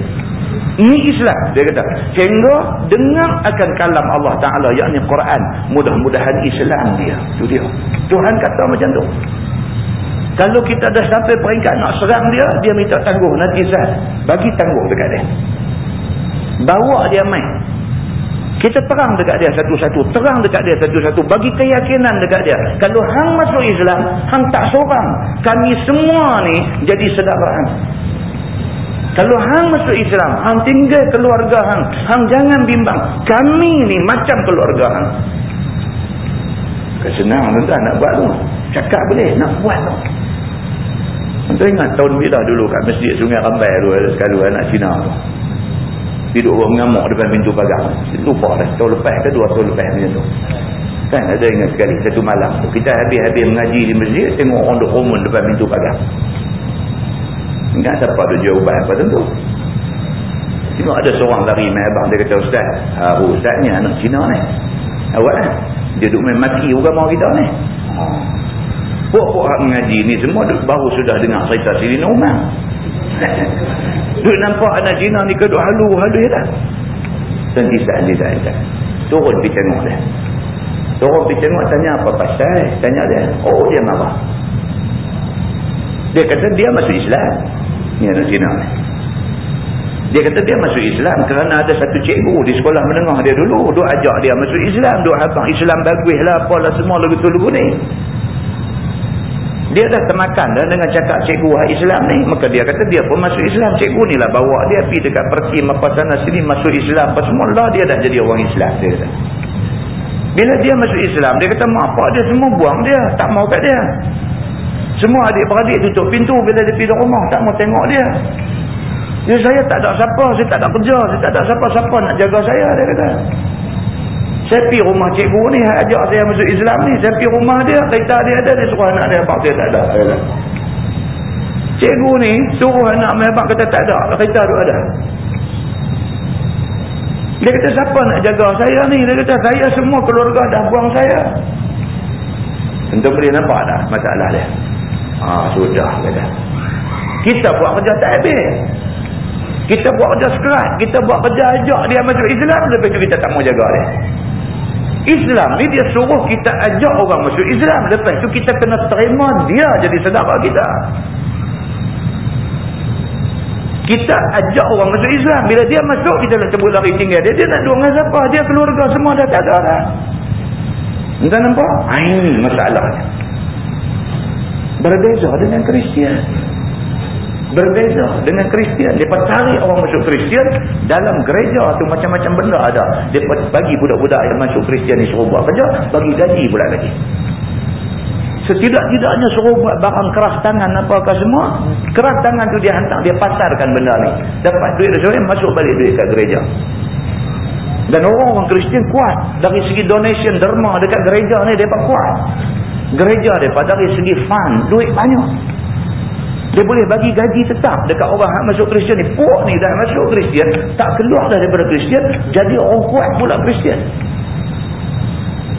Ini Islam dia kata. Sehingga dengar akan kalam Allah Ta'ala yakni Quran. Mudah-mudahan Islam dia. Itu dia. Tuhan kata macam tu. Kalau kita dah sampai peringkat nak serang dia, dia minta tangguh nanti sah. Bagi tangguh dekat dia. Bawa dia main. Kita terang dekat dia satu-satu. Terang dekat dia satu-satu. Bagi keyakinan dekat dia. Kalau hang masuk Islam, hang tak seorang. Kami semua ni jadi sedaraan. Kalau hang masuk Islam, hang tinggal keluarga hang. Hang jangan bimbang. Kami ni macam keluarga hang. Kesenang tuan nak buat tu. Cakap boleh, nak buat tu. Tuan ingat tahun bila dulu kat masjid Sungai Rambai tu sekali anak Cina tu. Hidup orang mengamuk depan pintu pagar. Lupa dah. Tahun lepas ke dua tahun lepas macam tu. Kan ada ingat sekali satu malam tu. Kita habis-habis mengaji di masjid, tengok orang duk rumun depan pintu pagar. Ingat siapa ada jawapan apa tentu. Cuma ada seorang lari main abang dia kata ustaz. Ha ustaz ni anak Cina ni. Awak lah. Dia duk main mati agama kita ni. Puak-puak mengaji ni semua baru sudah dengar cerita Sirina Umar. Duk nampak anak Cina ni kedua halu-halu ya tak? Dan kisah dia tak ada. Turun pergi tengok dia. Turun pergi tengok tanya apa pasal. Tanya dia. Oh dia marah. Dia kata dia masuk Islam. Ni anak Cina ni. Dia kata dia masuk Islam kerana ada satu cikgu di sekolah menengah dia dulu. Dia ajak dia masuk Islam. Dia habang Islam bagus lah apalah semua lagu-lagu ni. Dia dah termakan dah dengan cakap cikgu Islam ni. Maka dia kata dia pun masuk Islam. Cikgu ni lah bawa dia pergi dekat perkim apa sana sini masuk Islam. Apa semua lah dia dah jadi orang Islam. Dia kata. Bila dia masuk Islam, dia kata mak apa dia semua buang dia. Tak mau kat dia. Semua adik-beradik tutup pintu bila dia pergi rumah. Tak mau tengok dia. Dia saya tak ada siapa. Saya tak ada kerja. Saya tak ada siapa-siapa nak jaga saya. Dia kata. Saya pergi rumah cikgu ni. Ajak saya masuk Islam ni. Saya pergi rumah dia. Kereta dia ada. Dia suruh anak dia. Abang dia tak ada. Cikgu ni suruh anak. Abang kata tak ada. Kereta tu ada. Dia kata siapa nak jaga saya ni. Dia kata saya semua keluarga dah buang saya. Tentu boleh nampak dah masalah dia. Ah sudah kata. Kita buat kerja tak habis. Kita buat kerja sekerat. Kita buat kerja ajak dia masuk Islam. Lepas tu kita tak mau jaga dia. Islam ni dia suruh kita ajak orang masuk Islam. Lepas tu kita kena terima dia jadi saudara kita. Kita ajak orang masuk Islam. Bila dia masuk, kita nak cabut lari tinggal dia. Dia nak duduk dengan siapa? Dia keluarga semua dah tak ada dah. Entah nampak? Ini masalahnya. Berbeza dengan Kristian berbeza dengan Kristian. Mereka tarik orang masuk Kristian dalam gereja tu macam-macam benda ada. Mereka bagi budak-budak yang masuk Kristian ni suruh buat kerja, bagi gaji pula lagi. Setidak-tidaknya suruh buat barang keras tangan apakah semua. Keras tangan tu dia hantar, dia pasarkan benda ni. Dapat duit sesuai, masuk balik duit kat gereja. Dan orang-orang Kristian kuat. Dari segi donation derma dekat gereja ni, dia kuat. Gereja dia dari segi fund, duit banyak. Dia boleh bagi gaji tetap dekat orang yang masuk Kristian ni. Puak ni dah masuk Kristian. Tak keluar dah daripada Kristian. Jadi orang kuat pula Kristian.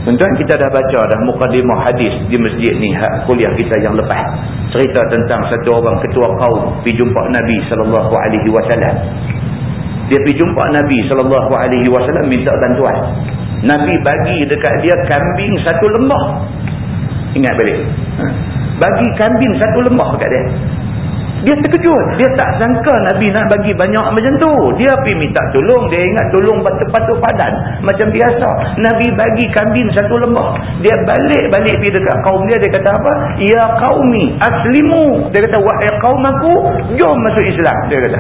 Tuan-tuan kita dah baca dah mukadimah hadis di masjid ni kuliah kita yang lepas. Cerita tentang satu orang ketua kaum pergi jumpa Nabi SAW. Dia pergi jumpa Nabi SAW minta bantuan. Nabi bagi dekat dia kambing satu lembah. Ingat balik. Ha? Bagi kambing satu lembah dekat dia. Dia terkejut. Dia tak sangka Nabi nak bagi banyak macam tu. Dia pergi minta tolong. Dia ingat tolong patut-patut padan. Macam biasa. Nabi bagi kambing satu lembah. Dia balik-balik pergi dekat kaum dia. Dia kata apa? Ya kaumi aslimu. Dia kata wahai kaum aku. Jom masuk Islam. Dia kata.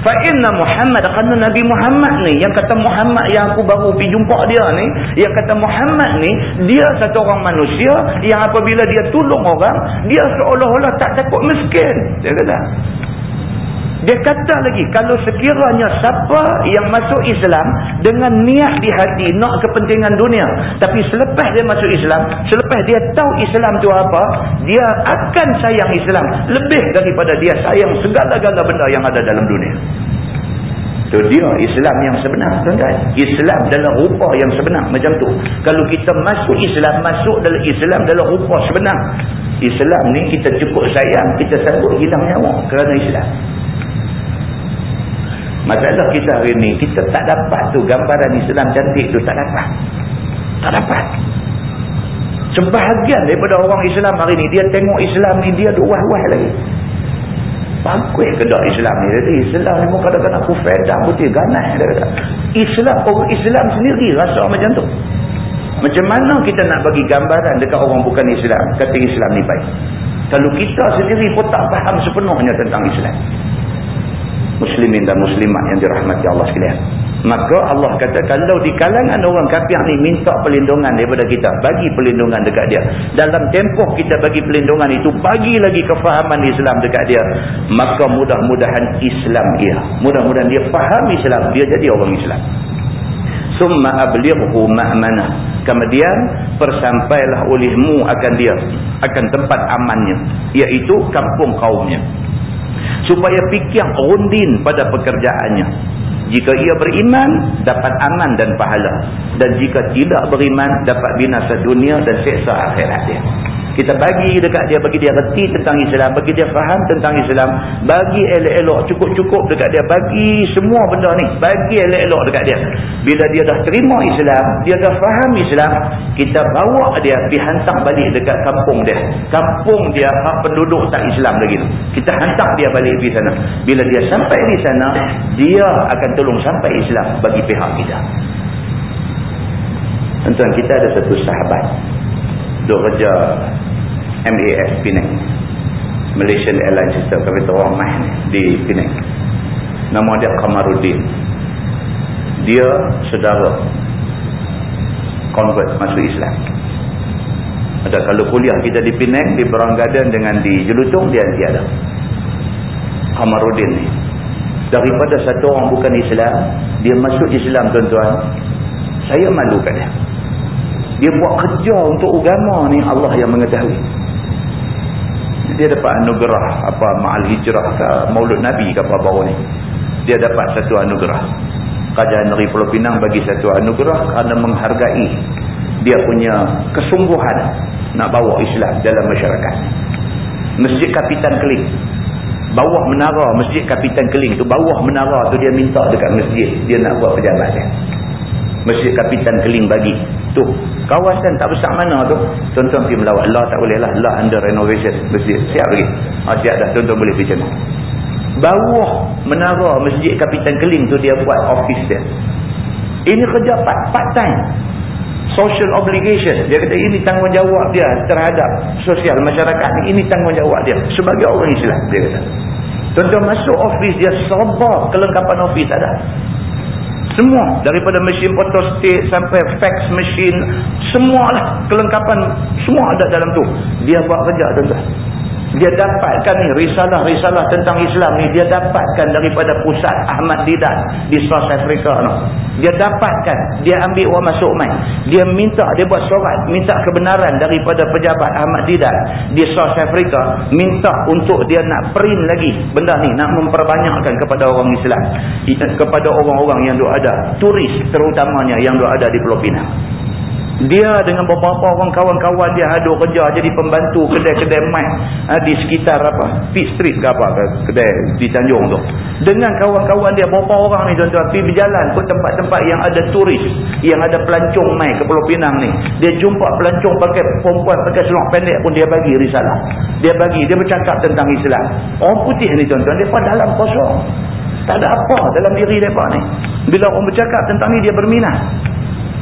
Fa inna Muhammad kerana Nabi Muhammad ni yang kata Muhammad yang aku baru pergi jumpa dia ni yang kata Muhammad ni dia satu orang manusia yang apabila dia tolong orang dia seolah-olah tak takut miskin. Dia kata dia kata lagi kalau sekiranya siapa yang masuk Islam dengan niat di hati nak kepentingan dunia tapi selepas dia masuk Islam selepas dia tahu Islam tu apa dia akan sayang Islam lebih daripada dia sayang segala-gala benda yang ada dalam dunia. Itu dia Islam yang sebenar tuan-tuan. Islam dalam rupa yang sebenar macam tu. Kalau kita masuk Islam masuk dalam Islam dalam rupa sebenar. Islam ni kita cukup sayang kita sanggup hilang nyawa kerana Islam Masalah kita hari ni, kita tak dapat tu gambaran Islam cantik tu, tak dapat. Tak dapat. Sebahagian daripada orang Islam hari ni, dia tengok Islam ni, dia ada wah-wah lagi. Bagus ke tak Islam ni? Jadi Islam ni pun kadang-kadang aku fedah putih ganas. Islam, orang Islam sendiri rasa macam tu. Macam mana kita nak bagi gambaran dekat orang bukan Islam, kata Islam ni baik. Kalau kita sendiri pun tak faham sepenuhnya tentang Islam muslimin dan muslimat yang dirahmati Allah sekalian. Maka Allah kata kalau di kalangan orang kafir ni minta perlindungan daripada kita, bagi perlindungan dekat dia. Dalam tempoh kita bagi perlindungan itu, bagi lagi kefahaman Islam dekat dia. Maka mudah-mudahan Islam dia. Mudah-mudahan dia faham Islam, dia jadi orang Islam. Summa ablighu ma'manah. Kemudian persampailah olehmu akan dia, akan tempat amannya, iaitu kampung kaumnya supaya fikir rundin pada pekerjaannya. Jika ia beriman dapat aman dan pahala. Dan jika tidak beriman dapat binasa dunia dan seksa akhirat dia Kita bagi dekat dia, bagi dia reti tentang Islam, bagi dia faham tentang Islam, bagi elok-elok cukup-cukup dekat dia, bagi semua benda ni, bagi elok-elok dekat dia. Bila dia dah terima Islam, dia dah faham Islam, kita bawa dia pergi hantar balik dekat kampung dia. Kampung dia hak penduduk tak Islam lagi tu. Kita hantar dia balik pergi sana. Bila dia sampai di sana, dia akan tolong sampai Islam bagi pihak kita. Tuan-tuan, kita ada satu sahabat duk kerja MAS Penang. Malaysian Airlines System kami tahu orang main di Penang. Nama dia Kamaruddin. Dia saudara convert masuk Islam. Ada kalau kuliah kita di Penang di Brown Garden dengan di Jelutong dia nanti ada Kamaruddin ni. Daripada satu orang bukan Islam dia masuk Islam tuan-tuan saya malu kat dia. Dia buat kerja untuk agama ni Allah yang mengetahui. Dia dapat anugerah apa ma'al hijrah ke maulud Nabi ke apa baru ni. Dia dapat satu anugerah. Kerajaan Negeri Pulau Pinang bagi satu anugerah kerana menghargai dia punya kesungguhan nak bawa Islam dalam masyarakat. Masjid Kapitan Keling. Bawah menara Masjid Kapitan Keling tu. Bawah menara tu dia minta dekat masjid. Dia nak buat pejabat dia. Masjid Kapitan Keling bagi. Tu. Kawasan tak besar mana tu. Tuan-tuan pergi melawat. Allah tak boleh lah. Allah under renovation. Masjid. Siap lagi. Ha, siap dah. Tuan-tuan boleh pergi macam Bawah menara Masjid Kapitan Keling tu dia buat office dia. Ini kerja part, part time. Social obligation. Dia kata ini tanggungjawab dia terhadap sosial masyarakat ni. Ini tanggungjawab dia. Sebagai orang Islam. Dia kata. Tuan-tuan masuk office dia serba kelengkapan office ada. Semua daripada mesin photostat sampai fax machine semualah kelengkapan semua ada dalam tu. Dia buat kerja tuan-tuan dia dapatkan ni risalah-risalah tentang Islam ni dia dapatkan daripada pusat Ahmad Didat di South Africa no. dia dapatkan dia ambil orang masuk main dia minta dia buat surat minta kebenaran daripada pejabat Ahmad Didat di South Africa minta untuk dia nak print lagi benda ni nak memperbanyakkan kepada orang Islam kepada orang-orang yang ada turis terutamanya yang ada di Pulau Pinang dia dengan beberapa orang kawan-kawan dia ada kerja jadi pembantu kedai-kedai mic ha, di sekitar apa? Pitt Street ke apa ke? Kedai di Tanjung tu. Dengan kawan-kawan dia beberapa orang ni tuan-tuan pergi berjalan ke tempat-tempat yang ada turis yang ada pelancong mic ke Pulau Pinang ni. Dia jumpa pelancong pakai perempuan pakai seluar pendek pun dia bagi risalah. Dia bagi dia bercakap tentang Islam. Orang putih ni tuan-tuan dia pada dalam kosong. Tak ada apa dalam diri mereka ni. Bila orang bercakap tentang ni dia berminat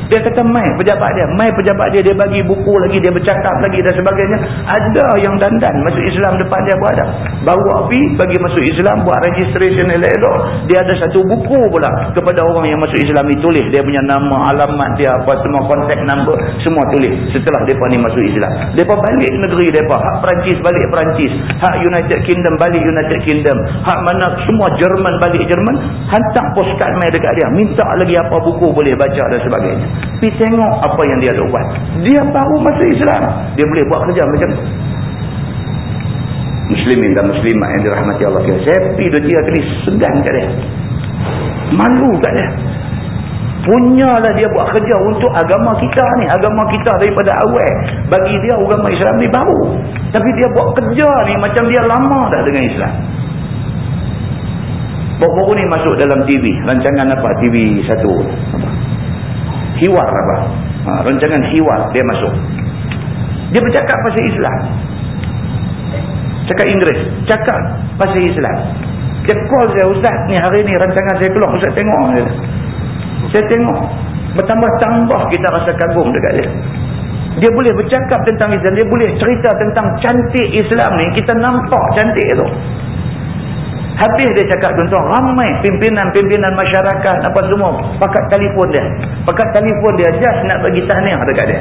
dia kata mai pejabat dia. Mai pejabat dia. Dia bagi buku lagi. Dia bercakap lagi dan sebagainya. Ada yang dandan masuk Islam depan dia berada. Bawa pi bagi masuk Islam. Buat registration elok-elok. Dia ada satu buku pula. Kepada orang yang masuk Islam ni tulis. Dia punya nama, alamat dia. Apa semua contact number. Semua tulis. Setelah mereka ni masuk Islam. Mereka balik negeri mereka. Hak Perancis balik Perancis. Hak United Kingdom balik United Kingdom. Hak mana semua Jerman balik Jerman. Hantar postcard mai dekat dia. Minta lagi apa buku boleh baca dan sebagainya. Pergi tengok apa yang dia buat. Dia baru masuk Islam. Dia boleh buat kerja macam tu. Muslimin dan muslimat yang dirahmati Allah. Saya pergi dua tiga kali segan kat dia. Malu kat dia. Punyalah dia buat kerja untuk agama kita ni. Agama kita daripada awal. Bagi dia agama Islam ni baru. Tapi dia buat kerja ni macam dia lama dah dengan Islam. Baru-baru ni masuk dalam TV. Rancangan apa? TV satu. Apa? Hiwar apa? Ha, rancangan hiwar dia masuk. Dia bercakap pasal Islam. Cakap Inggeris cakap pasal Islam. Dia call saya Ustaz ni hari ni rancangan saya keluar. Ustaz tengok saya tengok. Bertambah-tambah kita rasa kagum dekat dia. Dia boleh bercakap tentang Islam dia boleh cerita tentang cantik Islam ni kita nampak cantik tu Habis dia cakap tuan-tuan, ramai pimpinan-pimpinan masyarakat apa semua pakat telefon dia. Pakat telefon dia just nak bagi tahniah dekat dia.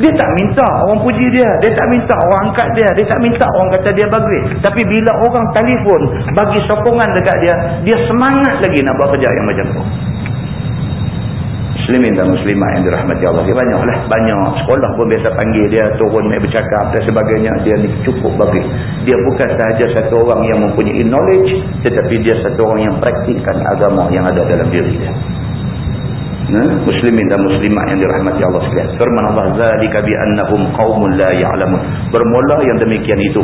Dia tak minta orang puji dia. Dia tak minta orang angkat dia. Dia tak minta orang kata dia bagus. Tapi bila orang telefon bagi sokongan dekat dia, dia semangat lagi nak buat kerja yang macam tu muslimin dan muslimat yang dirahmati Allah. Dia banyaklah banyak. Sekolah pun biasa panggil dia turun main bercakap dan sebagainya. Dia ni cukup bagus. Dia bukan sahaja satu orang yang mempunyai knowledge tetapi dia satu orang yang praktikkan agama yang ada dalam diri dia muslimin dan muslimat yang dirahmati Allah sekalian. Firman Allah zalika bi annahum qaumun la ya'lamun. Bermula yang demikian itu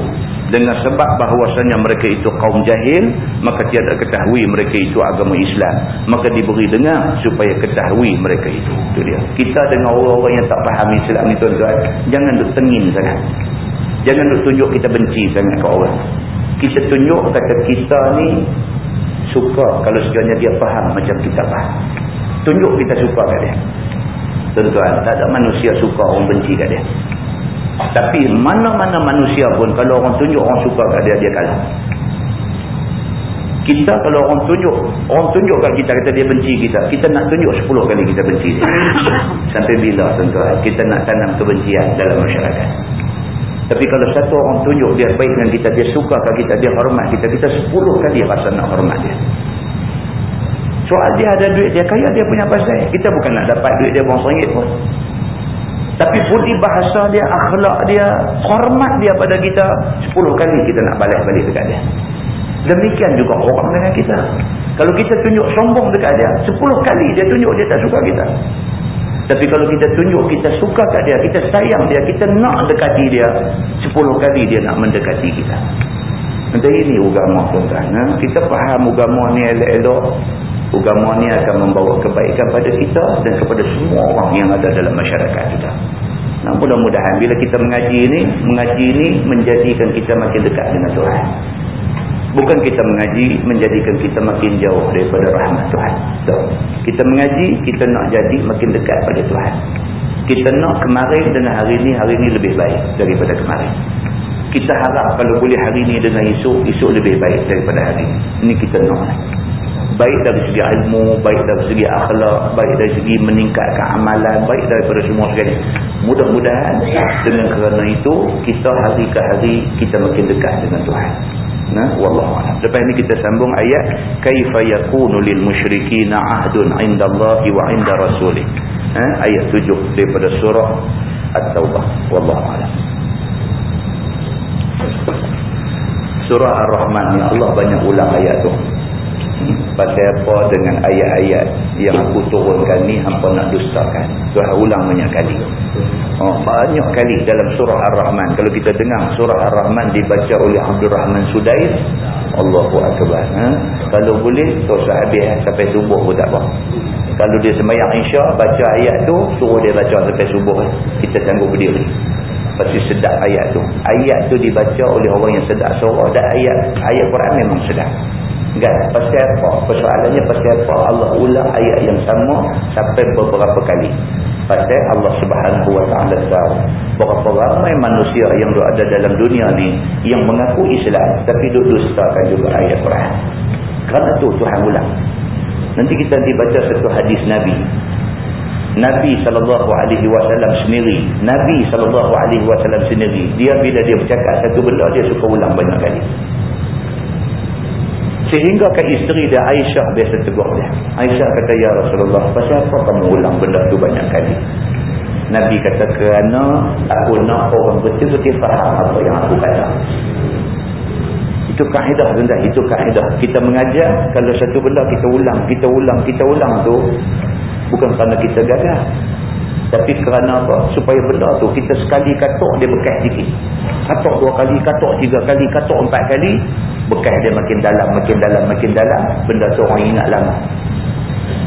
dengan sebab bahawasanya mereka itu kaum jahil, maka tiada ketahui mereka itu agama Islam. Maka diberi dengar supaya ketahui mereka itu. Itu dia. Kita dengan orang-orang yang tak faham Islam ni tuan-tuan, jangan duk tengin sangat. Jangan duk tunjuk kita benci sangat ke orang. Kita tunjuk kata kita ni suka kalau sekiranya dia faham macam kita faham tunjuk kita suka kat dia. Tuan-tuan tak ada manusia suka orang benci kat dia. Tapi mana-mana manusia pun kalau orang tunjuk orang suka kat dia dia kalah. Kita kalau orang tunjuk orang tunjuk kat kita kata dia benci kita kita nak tunjuk 10 kali kita benci dia. Sampai bila tuan-tuan kita nak tanam kebencian dalam masyarakat? Tapi kalau satu orang tunjuk dia baik dengan kita dia suka kat kita dia hormat kita kita 10 kali rasa nak hormat dia Soal dia ada duit dia kaya dia punya pasal. Kita bukan nak dapat duit dia buang seringgit pun. Tapi budi bahasa dia, akhlak dia, hormat dia pada kita. Sepuluh kali kita nak balik-balik dekat dia. Demikian juga orang dengan kita. Kalau kita tunjuk sombong dekat dia, sepuluh kali dia tunjuk dia tak suka kita. Tapi kalau kita tunjuk kita suka kat dia, kita sayang dia, kita nak dekati dia, sepuluh kali dia nak mendekati kita. Nanti ini agama tuan-tuan. Ha? Kita faham agama ni elok-elok. Agama ni akan membawa kebaikan pada kita dan kepada semua orang yang ada dalam masyarakat kita. Nah, mudah-mudahan bila kita mengaji ini, mengaji ini menjadikan kita makin dekat dengan Tuhan. Bukan kita mengaji menjadikan kita makin jauh daripada rahmat Tuhan. So, kita mengaji, kita nak jadi makin dekat pada Tuhan. Kita nak kemarin dan hari ini, hari ini lebih baik daripada kemarin. Kita harap kalau boleh hari ini dengan esok, esok lebih baik daripada hari ini. Ini kita nak baik dari segi ilmu, baik dari segi akhlak, baik dari segi meningkatkan amalan, baik daripada semua sekali. Mudah-mudahan dengan kerana itu kita hari ke hari kita makin dekat dengan Tuhan. Nah, wallahu a'lam. Lepas ini kita sambung ayat kaifa yakunu lil musyrikin 'ahdun 'indallahi wa 'inda rasulih. Ha? ayat 7 daripada surah At-Taubah. Wallahu a'lam. Surah Ar-Rahman Allah banyak ulang ayat tu pasal apa? Dengan ayat-ayat yang aku turunkan ni hampa nak dustakan. Tuhan ulang banyak kali. Oh, banyak kali dalam surah Ar-Rahman. Kalau kita dengar surah Ar-Rahman dibaca oleh Abdul Rahman Sudair Allahu Akbar ha? kalau boleh terus habis ha? sampai subuh pun tak apa. Kalau dia semayang insya baca ayat tu suruh dia baca sampai subuh kita sanggup berdiri. Pasti sedap ayat tu. Ayat tu dibaca oleh orang yang sedap suara dan ayat ayat Quran memang sedap Kan? Pasti apa? Persoalannya pasti apa? Allah ulang ayat yang sama sampai beberapa kali. Pasti Allah subhanahu wa ta'ala tahu. Berapa ramai manusia yang ada dalam dunia ni yang mengaku Islam tapi duduk dustakan juga ayat Quran. Kerana tu Tuhan ulang. Nanti kita nanti baca satu hadis Nabi. Nabi SAW sendiri. Nabi SAW sendiri. Dia bila dia bercakap satu benda dia suka ulang banyak kali. Sehingga ke isteri dia Aisyah biasa tegur dia. Aisyah kata, Ya Rasulullah, pasal apa kamu ulang benda tu banyak kali? Nabi kata, kerana aku nak orang betul-betul faham apa yang aku kata. Itu kaedah rendah, itu kaedah. Kita mengajar, kalau satu benda kita ulang, kita ulang, kita ulang tu, bukan kerana kita gagal. Tapi kerana apa? Supaya benda tu kita sekali katuk dia bekas sikit. Katuk dua kali, katuk tiga kali, katuk empat kali. Bekas dia makin dalam, makin dalam, makin dalam. Benda tu orang ingat lama.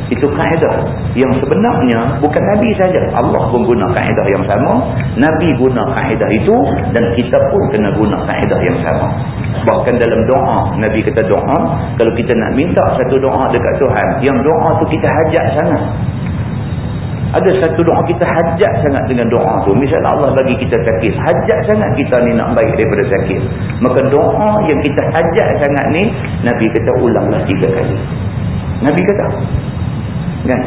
Itu kaedah. Yang sebenarnya bukan Nabi saja. Allah pun guna kaedah yang sama. Nabi guna kaedah itu. Dan kita pun kena guna kaedah yang sama. Bahkan dalam doa. Nabi kata doa. Kalau kita nak minta satu doa dekat Tuhan. Yang doa tu kita hajat sangat. Ada satu doa kita hajat sangat dengan doa tu. Misalnya Allah bagi kita sakit. Hajat sangat kita ni nak baik daripada sakit. Maka doa yang kita hajat sangat ni. Nabi kata ulanglah tiga kali. Nabi kata. Kan?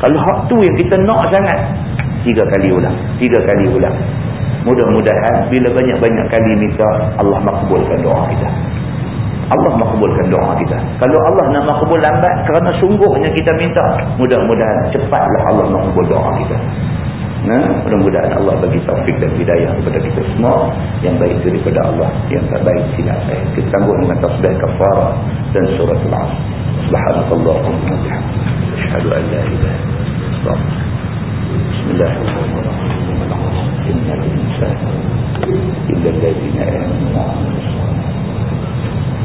Kalau hak tu yang kita nak sangat. Tiga kali ulang. Tiga kali ulang. Mudah-mudahan bila banyak-banyak kali minta Allah makbulkan doa kita. Allah makbulkan doa kita. Kalau Allah nak makbul lambat kerana sungguhnya kita minta, mudah-mudahan cepatlah Allah makbul doa kita. Nah, mudah-mudahan Allah bagi taufik dan hidayah kepada kita semua yang baik itu daripada Allah, yang tak baik tidak saya. Kita sambung dengan tasbih kafarah dan surah Al-As. Subhanallahi wa Ashhadu an la ilaha Bismillahirrahmanirrahim. Innal insana illa ladzina amanu wa 'amilus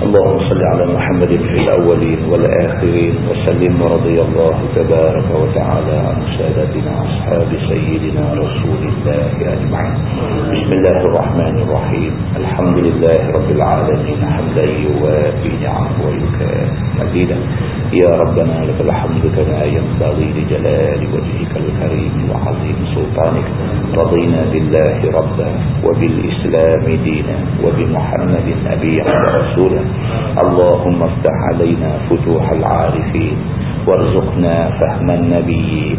اللهم صل على محمد في الأولين والآخرين وسلم ورضي الله تبارك وتعالى عن سادتنا أصحاب سيدنا رسول الله أجمعين. بسم الله الرحمن الرحيم. الحمد لله رب العالمين حمدا يوافي نعمه ويكافئ مزيدا. يا ربنا لك الحمد كما ينبغي لجلال وجهك الكريم وعظيم سلطانك. رضينا بالله ربا وبالإسلام دينا وبمحمد نبيا ورسولا اللهم افتح علينا فتوح العارفين وارزقنا فهم النبيين.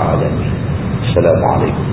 العالمين السلام عليكم